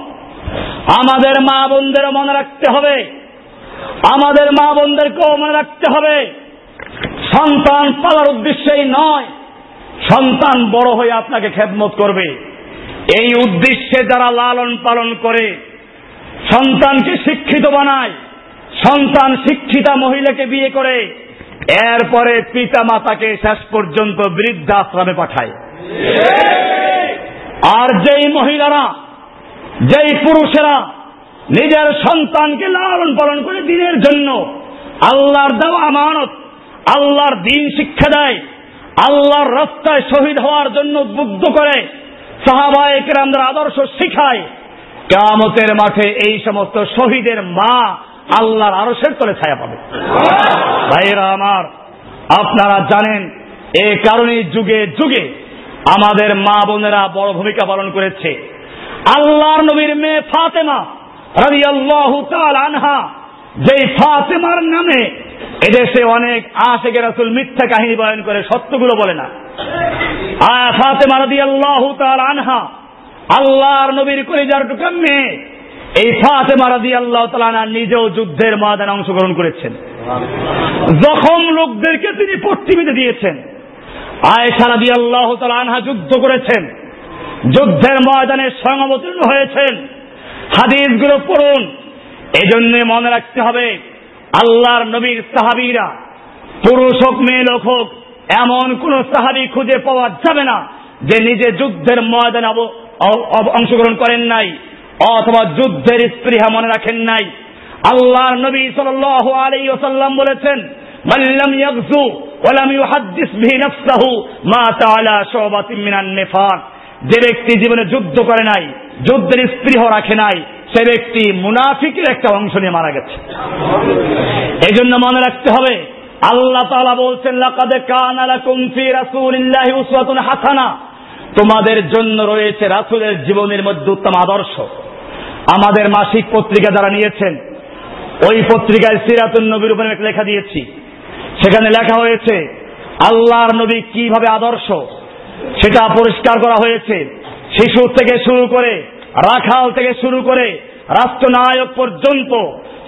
আমাদের মা বোনদেরও মনে রাখতে হবে। আমাদের মা বোনদেরকেও মনে রাখতে হবে। সন্তান পালার উদ্দেশ্যেই নয়, সন্তান বড় হয়ে আপনাকে খেদমত করবে। এই উদ্দেশ্যে যারা লালন পালন করে, সন্তানকে শিক্ষিত বানায়, সন্তান শিক্ষিতা মহিলাকে বিয়ে করে, এরপরে পিতা মাতাকে শেষ পর্যন্ত বৃদ্ধাশ্রমে পাঠায়। আর যেই মহিলারা, যেই পুরুষেরা নিজের সন্তানকে লালন পালন করে দিনের জন্য আল্লাহর দেওয়া আমানত, আল্লাহর দিন শিক্ষা দেয়, আল্লাহর রাস্তায় শহীদ হওয়ার জন্য উদ্বুদ্ধ করে সাহাবা একরামদের আদর্শ শিখায় কামতের মাঠে এই সমস্ত শহীদের মা আল্লাহর আরসের তলে ছায়া পাবে। ভাইরা আমার, আপনারা জানেন, এ কারণে যুগে যুগে আমাদের মা বোনেরা বড় ভূমিকা পালন করেছে। আল্লাহর নবীর মেয়ে ফাতেমা রবি আল্লাহ আনহা, যেই ফাতেমার নামে এদেশে অনেক আশেকের রাসুল মিথ্যা কাহিনী বয়ন করে সত্যগুলো বলে না। ফাতেমা রবি আল্লাহ আনহা, আল্লাহর নবীর কলিজার টুকান মেয়ে এই ফাতেমা রাদি আল্লাহ তালা নিজেও যুদ্ধের ময়দানে অংশগ্রহণ করেছেন। জখম লোকদেরকে তিনি পট্টি দিয়েছেন আয়েশা রাদি আল্লাহ আনহা যুদ্ধ করেছেন। যুদ্ধের ময়দানে স্বয়ং অবতীর্ণ হয়েছেন। হাদিসগুলো পড়ুন। এই জন্য মনে রাখতে হবে, আল্লাহর নবীর সাহাবিরা পুরুষ হোক, মেয়ে লোক হোক, এমন কোন সাহাবি খুঁজে পাওয়া যাবে না যে নিজে যুদ্ধের ময়দানে অংশগ্রহণ করেন নাই অথবা যুদ্ধের স্পৃহা মনে রাখেন নাই। আল্লাহর নবী সাল্লাল্লাহু আলাইহি ওয়াসাল্লাম বলেছেন মাল্লাম ইয়াগজু ওয়ালাম ইউহাদ্দিস বিহি নাফসাহু মা তাআলা শুবাতিন মিনান নিফাক। যে ব্যক্তি জীবনে যুদ্ধ করে নাই, যুদ্ধের স্পৃহ রাখে নাই, সে ব্যক্তি মুনাফিকের একটা অংশ নিয়ে মারা গেছে। এই জন্য মনে রাখতে হবে, আল্লাহ তাআলা বলছেন হাসানা। তোমাদের জন্য রয়েছে রাসূলের জীবনের মধ্যে উত্তম আদর্শ। আমাদের মাসিক পত্রিকা যারা নিয়েছেন, ওই পত্রিকায় সিরাতুল নবীর উপরে লেখা দিয়েছি। সেখানে লেখা হয়েছে, আল্লাহর নবী কীভাবে আদর্শ, সেটা পরিষ্কার করা হয়েছে। শিশু থেকে শুরু করে, রাখাল থেকে শুরু করে, রাষ্ট্রনায়ক পর্যন্ত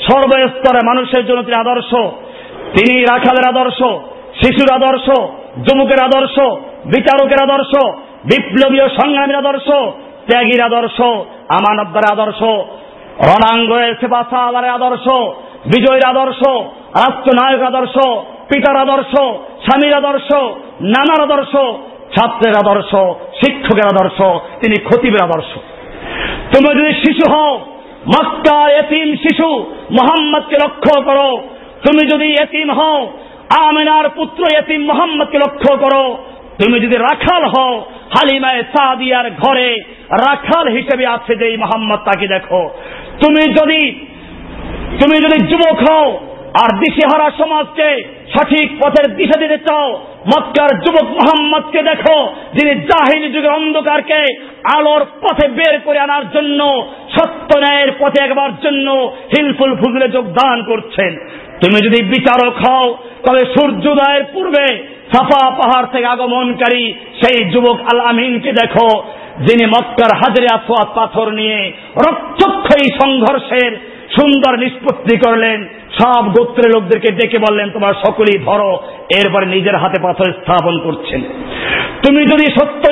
সর্বস্তরে মানুষের জন্য তিনি আদর্শ। তিনি রাখালের আদর্শ, শিশুর আদর্শ, যুবকের আদর্শ, বিচারকের আদর্শ বিপ্লবীয় সংগ্রামীর আদর্শ, ত্যাগীর আদর্শ, আমানতদারের আদর্শ, রণাঙ্গনের সেবাসাদারের আদর্শ, বিজয়ের আদর্শ রাষ্ট্রনায়ক আদর্শ পিতার আদর্শ, স্বামীর আদর্শ, নানার আদর্শ, ছাত্রের আদর্শ, শিক্ষকের আদর্শ, তিনি খতিবের আদর্শ। তুমি যদি শিশু হও, মক্কা এতিম শিশু, মোহাম্মদকে লক্ষ্য করো। তুমি যদি এতিম হও, আমেনার পুত্র এতিম মোহাম্মদকে লক্ষ্য করো। তুমি যদি রাখাল হও, হালিমায় সাদিয়ার ঘরে রাখাল হিসেবে আছে যে মোহাম্মদ, তাকে দেখো। তুমি যদি তুমি যদি যুবক হও আর দিশেহারা সমাজকে সঠিক পথের দিশা দিতে চাও, মক্কার যুবক মোহাম্মদকে দেখো, যিনি জাহিল যুগের অন্ধকারকে আলোর পথে বের করে আনার জন্য, সত্য ন্যায়ের পথে একবার জন্য হিলফুল ফুজলে যোগদান করছেন। তুমি যদি বিচারক হও, তবে সূর্যোদয়ের পূর্বে সাফা পাহাড় থেকে আগমনকারী সেই যুবক আল আমিনকে দেখো, যিনি মক্কার হাজরে আসোয়াদ পাথর নিয়ে রক্তক্ষয়ী সংঘর্ষের সুন্দর নিষ্পত্তি করলেন। সব গোত্রের লোকদেরকে ডেকে বললেন, তোমার সকলেই ধরো। এরপরে নিজের হাতে পাথর স্থাপন করছেন। তুমি যদি সত্য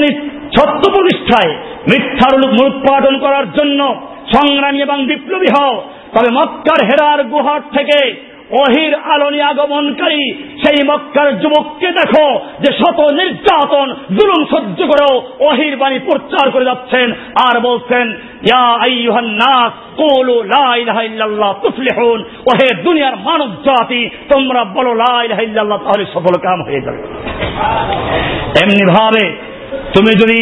সত্য প্রতিষ্ঠায় মিথ্যার উৎপাদন করার জন্য সংগ্রামী এবং বিপ্লবী হও, তবে মক্কার হেরার গুহার থেকে অহির আলোনি আগমনকারী সেই মক্কার যুবককে দেখো যে শত নির্যাতন, জুলুম সহ্য করেও অহির বাণী প্রচার করে যাচ্ছেন আর বলছেন ওহে দুনিয়ার মানব জাতি তোমরা বলো লা ইলাহা ইল্লাল্লাহ, তাহলে সফল কাম হয়ে যাবে। এমনি ভাবে তুমি যদি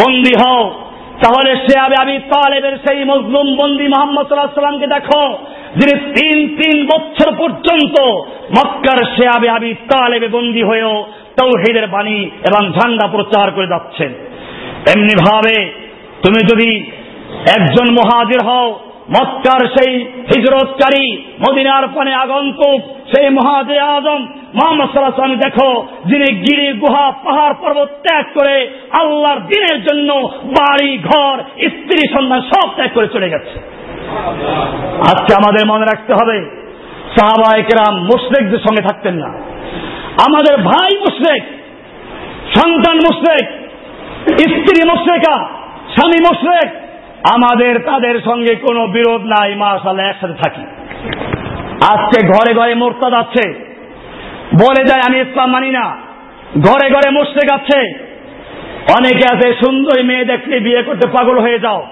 বন্দী হও, তাহলে সে আবে আমি তালেবের সেই মজলুম বন্দি মোহাম্মদ সাল্লাহ সাল্লামকে দেখো যিনি তিন তিন বছর পর্যন্ত মক্কার সে আবে আবি তালেবে বন্দী হয়েও তৌহিদের বাণী এবং ঝান্ডা প্রচার করে যাচ্ছেন। এমনি ভাবে তুমি যদি একজন মহাজির হও, মক্কার সেই হিজরতকারী, মদিনার পানে আগন্তুক, সেই মহাজির আজম, মোহাম্মদ সাল্লাহ দেখো, যিনি গিরি, গুহা, পাহাড় পর্বত ত্যাগ করে আল্লাহর দিনের জন্য বাড়ি, ঘর, স্ত্রী, সন্তান সব ত্যাগ করে চলে গেছে। আজকে আমাদের মনে রাখতে হবে সাহাবা একরাম মুশরেকদের সঙ্গে থাকতেন না। আমাদের ভাই মুশরেক, সন্তান মুশরেক, স্ত্রী মুশরেকা, স্বামী মুশরেক, আমাদের তাদের সঙ্গে কোনো বিরোধ নাই মাশাল্লাহ একসাথে থাকি। আজকে ঘরে ঘরে মোরতাদ আছে। বলে যায়, আমি ইসলাম মানি না। ঘরে ঘরে মুশরেক আছে। অনেকে আছে, সুন্দরী মেয়ে দেখলে বিয়ে করতে পাগল হয়ে যাও।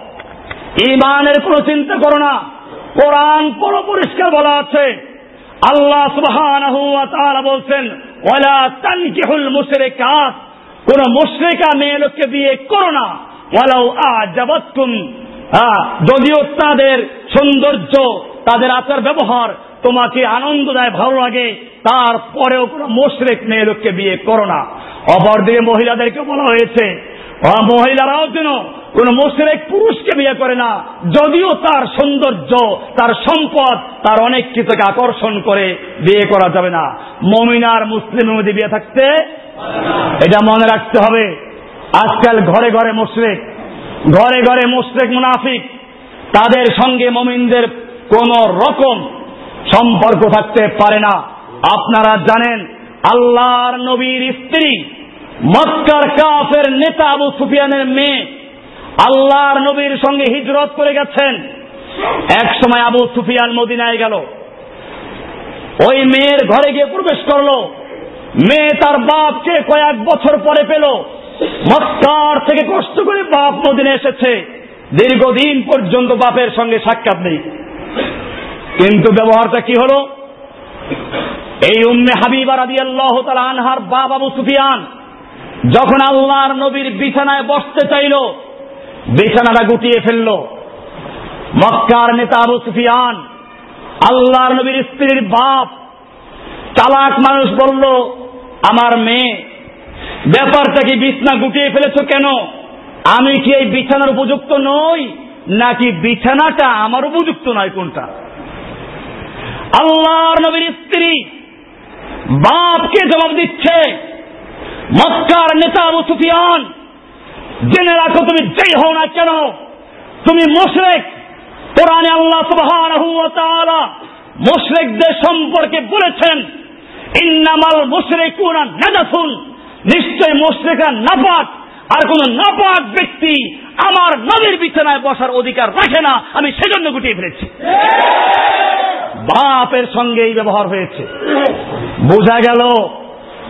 ইমানের কোনো চিন্তা করো না। কোরআন পুরো পরিষ্কার বলা আছে। আল্লাহ তাআলা বলছেন, ওয়ালা তানকিহুল মুশরিকাত। কোন মুশরিকা মেয়ে লোককে বিয়ে করো না। ওয়ালাউ আজাবাতকুম। যদিও তাদের সৌন্দর্য, তাদের আচার ব্যবহার তোমাকে আনন্দ দেয়, ভালো লাগে, তারপরেও কোন মুশরিক মেয়ে লোককে বিয়ে করো না। অপরদিকে মহিলাদেরকে বলা হয়েছে মহিলারাও যেন কোন মুশরেক পুরুষকে বিয়ে করে না, যদিও তার সৌন্দর্য, তার সম্পদ, তার অনেক কিছুকে আকর্ষণ করে বিয়ে করা যাবে না। মমিনার মুসলিমের মধ্যে বিয়ে থাকতে এটা মনে রাখতে হবে। আজকাল ঘরে ঘরে মুশরেক, ঘরে ঘরে মুশরেক মুনাফিক, তাদের সঙ্গে মমিনদের কোন রকম সম্পর্ক থাকতে পারে না। আপনারা জানেন, আল্লাহর নবীর স্ত্রী মক্কার কাফের নেতা আবু সুফিয়ানের মেয়ে আল্লাহর নবীর সঙ্গে হিজরত করে গেছেন। এক সময় আবু সুফিয়ান মদিনায় গেল। ওই মেয়ের ঘরে গিয়ে প্রবেশ করল। মেয়ে তার বাপকে কয়েক বছর পরে পেল। মক্কার থেকে কষ্ট করে বাপ মদিনে এসেছে। দীর্ঘদিন পর্যন্ত বাপের সঙ্গে সাক্ষাৎ নেই। কিন্তু ব্যবহারটা কি হলো? এই উম্মে হাবিবা রাদি আল্লাহ তালা আনহার বাপ আবু সুফিয়ান যখন আল্লাহর নবীর বিছানায় বসতে চাইল, বিছানাটা গুটিয়ে ফেলল। মক্কার নেতা আবু সুফিয়ান, আল্লাহর নবীর স্ত্রীর বাপ। চালাক মানুষ বলল, আমার মেয়ে, ব্যাপারটা কি বিছনা গুটিয়ে ফেলেছ কেন? আমি কি এই বিছানার উপযুক্ত নই, নাকি বিছানাটা আমার উপযুক্ত নয় কোনটা? আল্লাহর নবীর স্ত্রী বাপকে জবাব দিচ্ছে মক্কার নেতা আবু সুফিয়ান, জেনে রাখো তুমি যেই হও না কেন, তুমি মোশরেক। কোরআনে আল্লাহ ওয়া তাআলা সম্পর্কে বলেছেন, ইন্নামাল মুশরিকুনা নাজাসুন, নিশ্চয় মুশরিকরা নাপাক আর কোন নাপাক ব্যক্তি আমার নবীর বিছানায় বসার অধিকার রাখে না, আমি সেজন্য গুটিয়ে ফেলেছি। বাপের সঙ্গে এই ব্যবহার হয়েছে। বোঝা গেল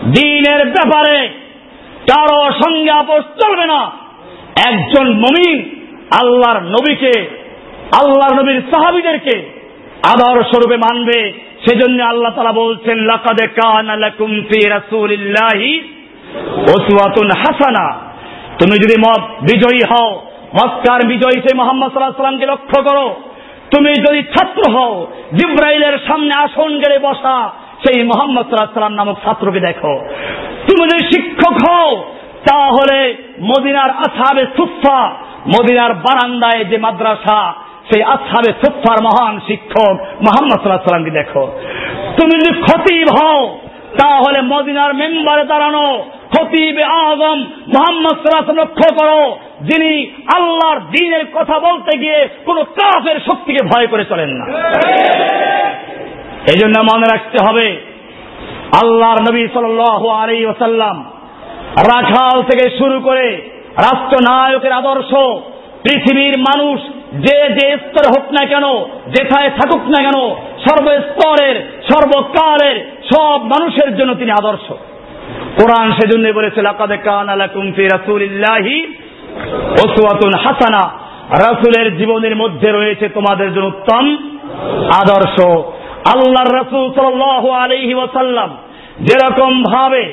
দিনের ব্যাপারে কারও সঙ্গে আপোষ চলবে না। একজন মমিন আল্লাহর নবীকে, আল্লাহর নবীর সাহাবিদেরকে আদর স্বরূপে মানবে। সেজন্য আল্লাহ তালা বলছেন, লাকাদে কান লাকুম হাসানা। তুমি যদি মত বিজয়ী হও, মক্কার বিজয়ী সেই মোহাম্মদ সাল্লাহ সাল্লামকে লক্ষ্য করো। তুমি যদি ছাত্র হও, জিব্রাইলের সামনে আসন গেলে বসা সেই মোহাম্মদ সাল্লাম নামক ছাত্রকে দেখো। তুমি যদি শিক্ষক হও, তাহলে মদিনার আসাবে সুফা মদিনার বারান্দায় যে মাদ্রাসা, সেই আসাবে সুফার মহান শিক্ষক মোহাম্মদ সাল্লাহ সাল্লামকে দেখো। তুমি যদি খতিব হও, তাহলে মদিনার মেম্বারে দাঁড়ানো, খতিবে আজম মোহাম্মদ সাল্লাহ লক্ষ্য করো, যিনি আল্লাহর দিনের কথা বলতে গিয়ে কোন কাফের শক্তিকে ভয় করে চলেন না। এই জন্য মনে রাখতে হবে, আল্লাহর নবী সাল আলী ওসাল্লাম রাখাল থেকে শুরু করে রাষ্ট্রনায়কের আদর্শ, পৃথিবীর মানুষ যে যে স্তরে হোক না কেন, যেথায় থাকুক না কেন, সর্বস্তরের, সর্বকালের সব মানুষের জন্য তিনি আদর্শ। কোরআন সেজন্য বলেছে কান হাসানা। রাসূলের জীবনের মধ্যে রয়েছে তোমাদের জন্য উত্তম আদর্শ। আল্লাহর রসুল সাল্লাল্লাহু আলাইহি ওয়াসাল্লাম যেরকম ভাবে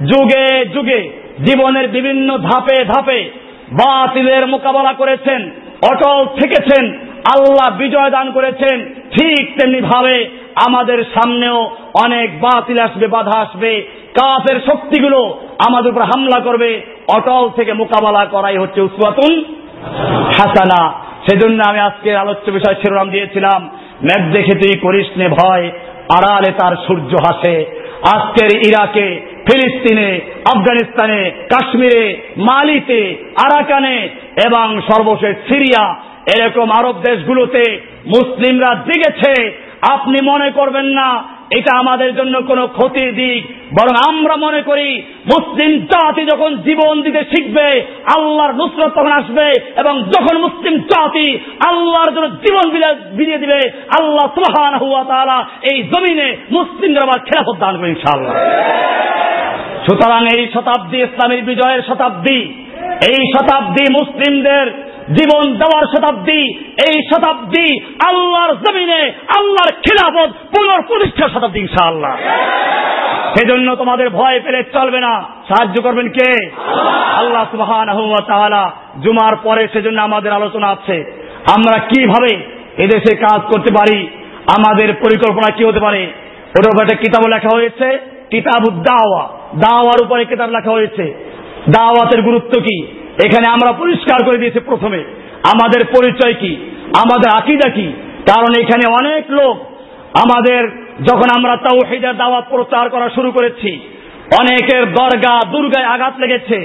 যুগে যুগে জীবনের বিভিন্ন ধাপে ধাপে বাতিলের মোকাবেলা করেছেন, অটল থেকেছেন, আল্লাহ বিজয় দান করেছেন, ঠিক তেমনি ভাবে আমাদের সামনেও অনেক বাতিল আসবে, বাধা আসবে। কাফের শক্তিগুলো আমাদের উপর হামলা করবে। অটল থেকে মোকাবেলা করাই হচ্ছে উসওয়াতুন হাসানা। সেজন্য আমি আজকে আলোচ্য বিষয় শিরোনাম দিয়েছিলাম। মেঘ দেখে তুই করিস নে ভয়, আড়ালে তার সূর্য হাসে আজকের ইরাকে, ফিলিস্তিনে, আফগানিস্তানে, কাশ্মীরে, মালিতে, আরাকানে এবং সর্বশেষ সিরিয়া, এরকম আরব দেশগুলোতে মুসলিমরা জিগেছে। আপনি মনে করবেন না এটা আমাদের জন্য কোনো ক্ষতির দিক। বরং আমরা মনে করি, মুসলিম জাতি যখন জীবন দিতে শিখবে, আল্লাহর নুসরত তখন আসবে এবং যখন মুসলিম জাতি আল্লাহর জন্য জীবন বিলিয়ে দিবে, আল্লাহ সুহান হুয়া তারা এই জমিনে মুসলিমদের আবার খেলাফত দান করবে ইনশাআল্লাহ। সুতরাং এই শতাব্দী ইসলামের বিজয়ের শতাব্দী। এই শতাব্দী মুসলিমদের জীবন দেওয়ার শতাব্দী, এই শতাব্দী আল্লাহর জমিনে, আল্লাহর খিলাফত পুনঃপ্রতিষ্ঠার শতাব্দী, ইনশাআল্লাহ। সেজন্য তোমাদের ভয় পেলে চলবে না। সাহায্য করবেন কে? আল্লাহ সুবহান জুমার পরে সেজন্য আমাদের আলোচনা আছে। আমরা কীভাবে এদেশে কাজ করতে পারি? আমাদের পরিকল্পনা কি হতে পারে? ওর একটা কিতাব লেখা হয়েছে কিতাব দাওয়া। দাওয়ার উপরে কিতাব লেখা হয়েছে। দাওয়াতের গুরুত্ব কি? এখানে আমরা পরিষ্কার করে দিয়েছি প্রথমে। আমাদের পরিচয় কি? আমাদের আকিদা কি? কারণ এখানে অনেক লোক আমাদের যখন আমরা তাও হেজার দাওয়াত প্রচার করা শুরু করেছি, অনেকের দরগা দুর্গায় আঘাত লেগেছে,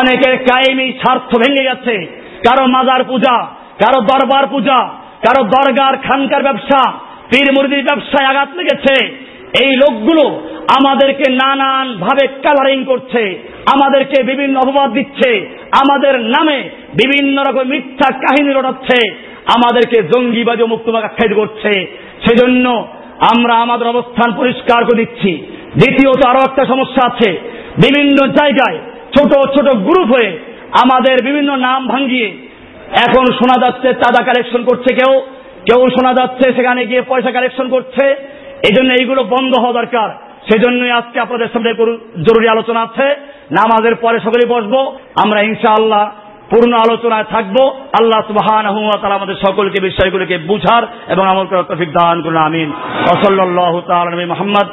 অনেকের কায়েমি স্বার্থ ভেঙে গেছে। কারও মাজার পূজা, কারও দরবার পূজা, কারও দরগার খানকার ব্যবসা পীর মুরদির ব্যবসায় আঘাত লেগেছে। এই লোকগুলো আমাদেরকে নানান ভাবে কালারিং করছে, আমাদেরকে বিভিন্ন অপবাদ দিচ্ছে, আমাদের নামে বিভিন্ন রকম মিথ্যা কাহিনী রটাচ্ছে, আমাদেরকে জঙ্গিবাজ মুক্তবাগ আখ্যায়িত করছে। সেজন্য আমরা আমাদের অবস্থান পরিষ্কার করে দিচ্ছি। দ্বিতীয়ত আরও একটা সমস্যা আছে। বিভিন্ন জায়গায় ছোট ছোট গ্রুপ হয়ে আমাদের বিভিন্ন নাম ভাঙ্গিয়ে এখন শোনা যাচ্ছে চাঁদা কালেকশন করছে কেউ। কেউ শোনা যাচ্ছে, সেখানে গিয়ে পয়সা কালেকশন করছে। এই জন্য এইগুলো বন্ধ হওয়া দরকার। সেজন্যই আজকে আপনাদের সামনে জরুরি আলোচনা আছে। নামাজের পরে সকলেই বসবো। আমরা ইনশাআল্লাহ পূর্ণ আলোচনায় থাকব। আল্লাহ সুবহান আমাদের সকলকে বিষয়গুলিকে বুঝার এবং আমল করার তফিক দান করুন, আমিন। ওসল্লাহ তাল মোহাম্মদ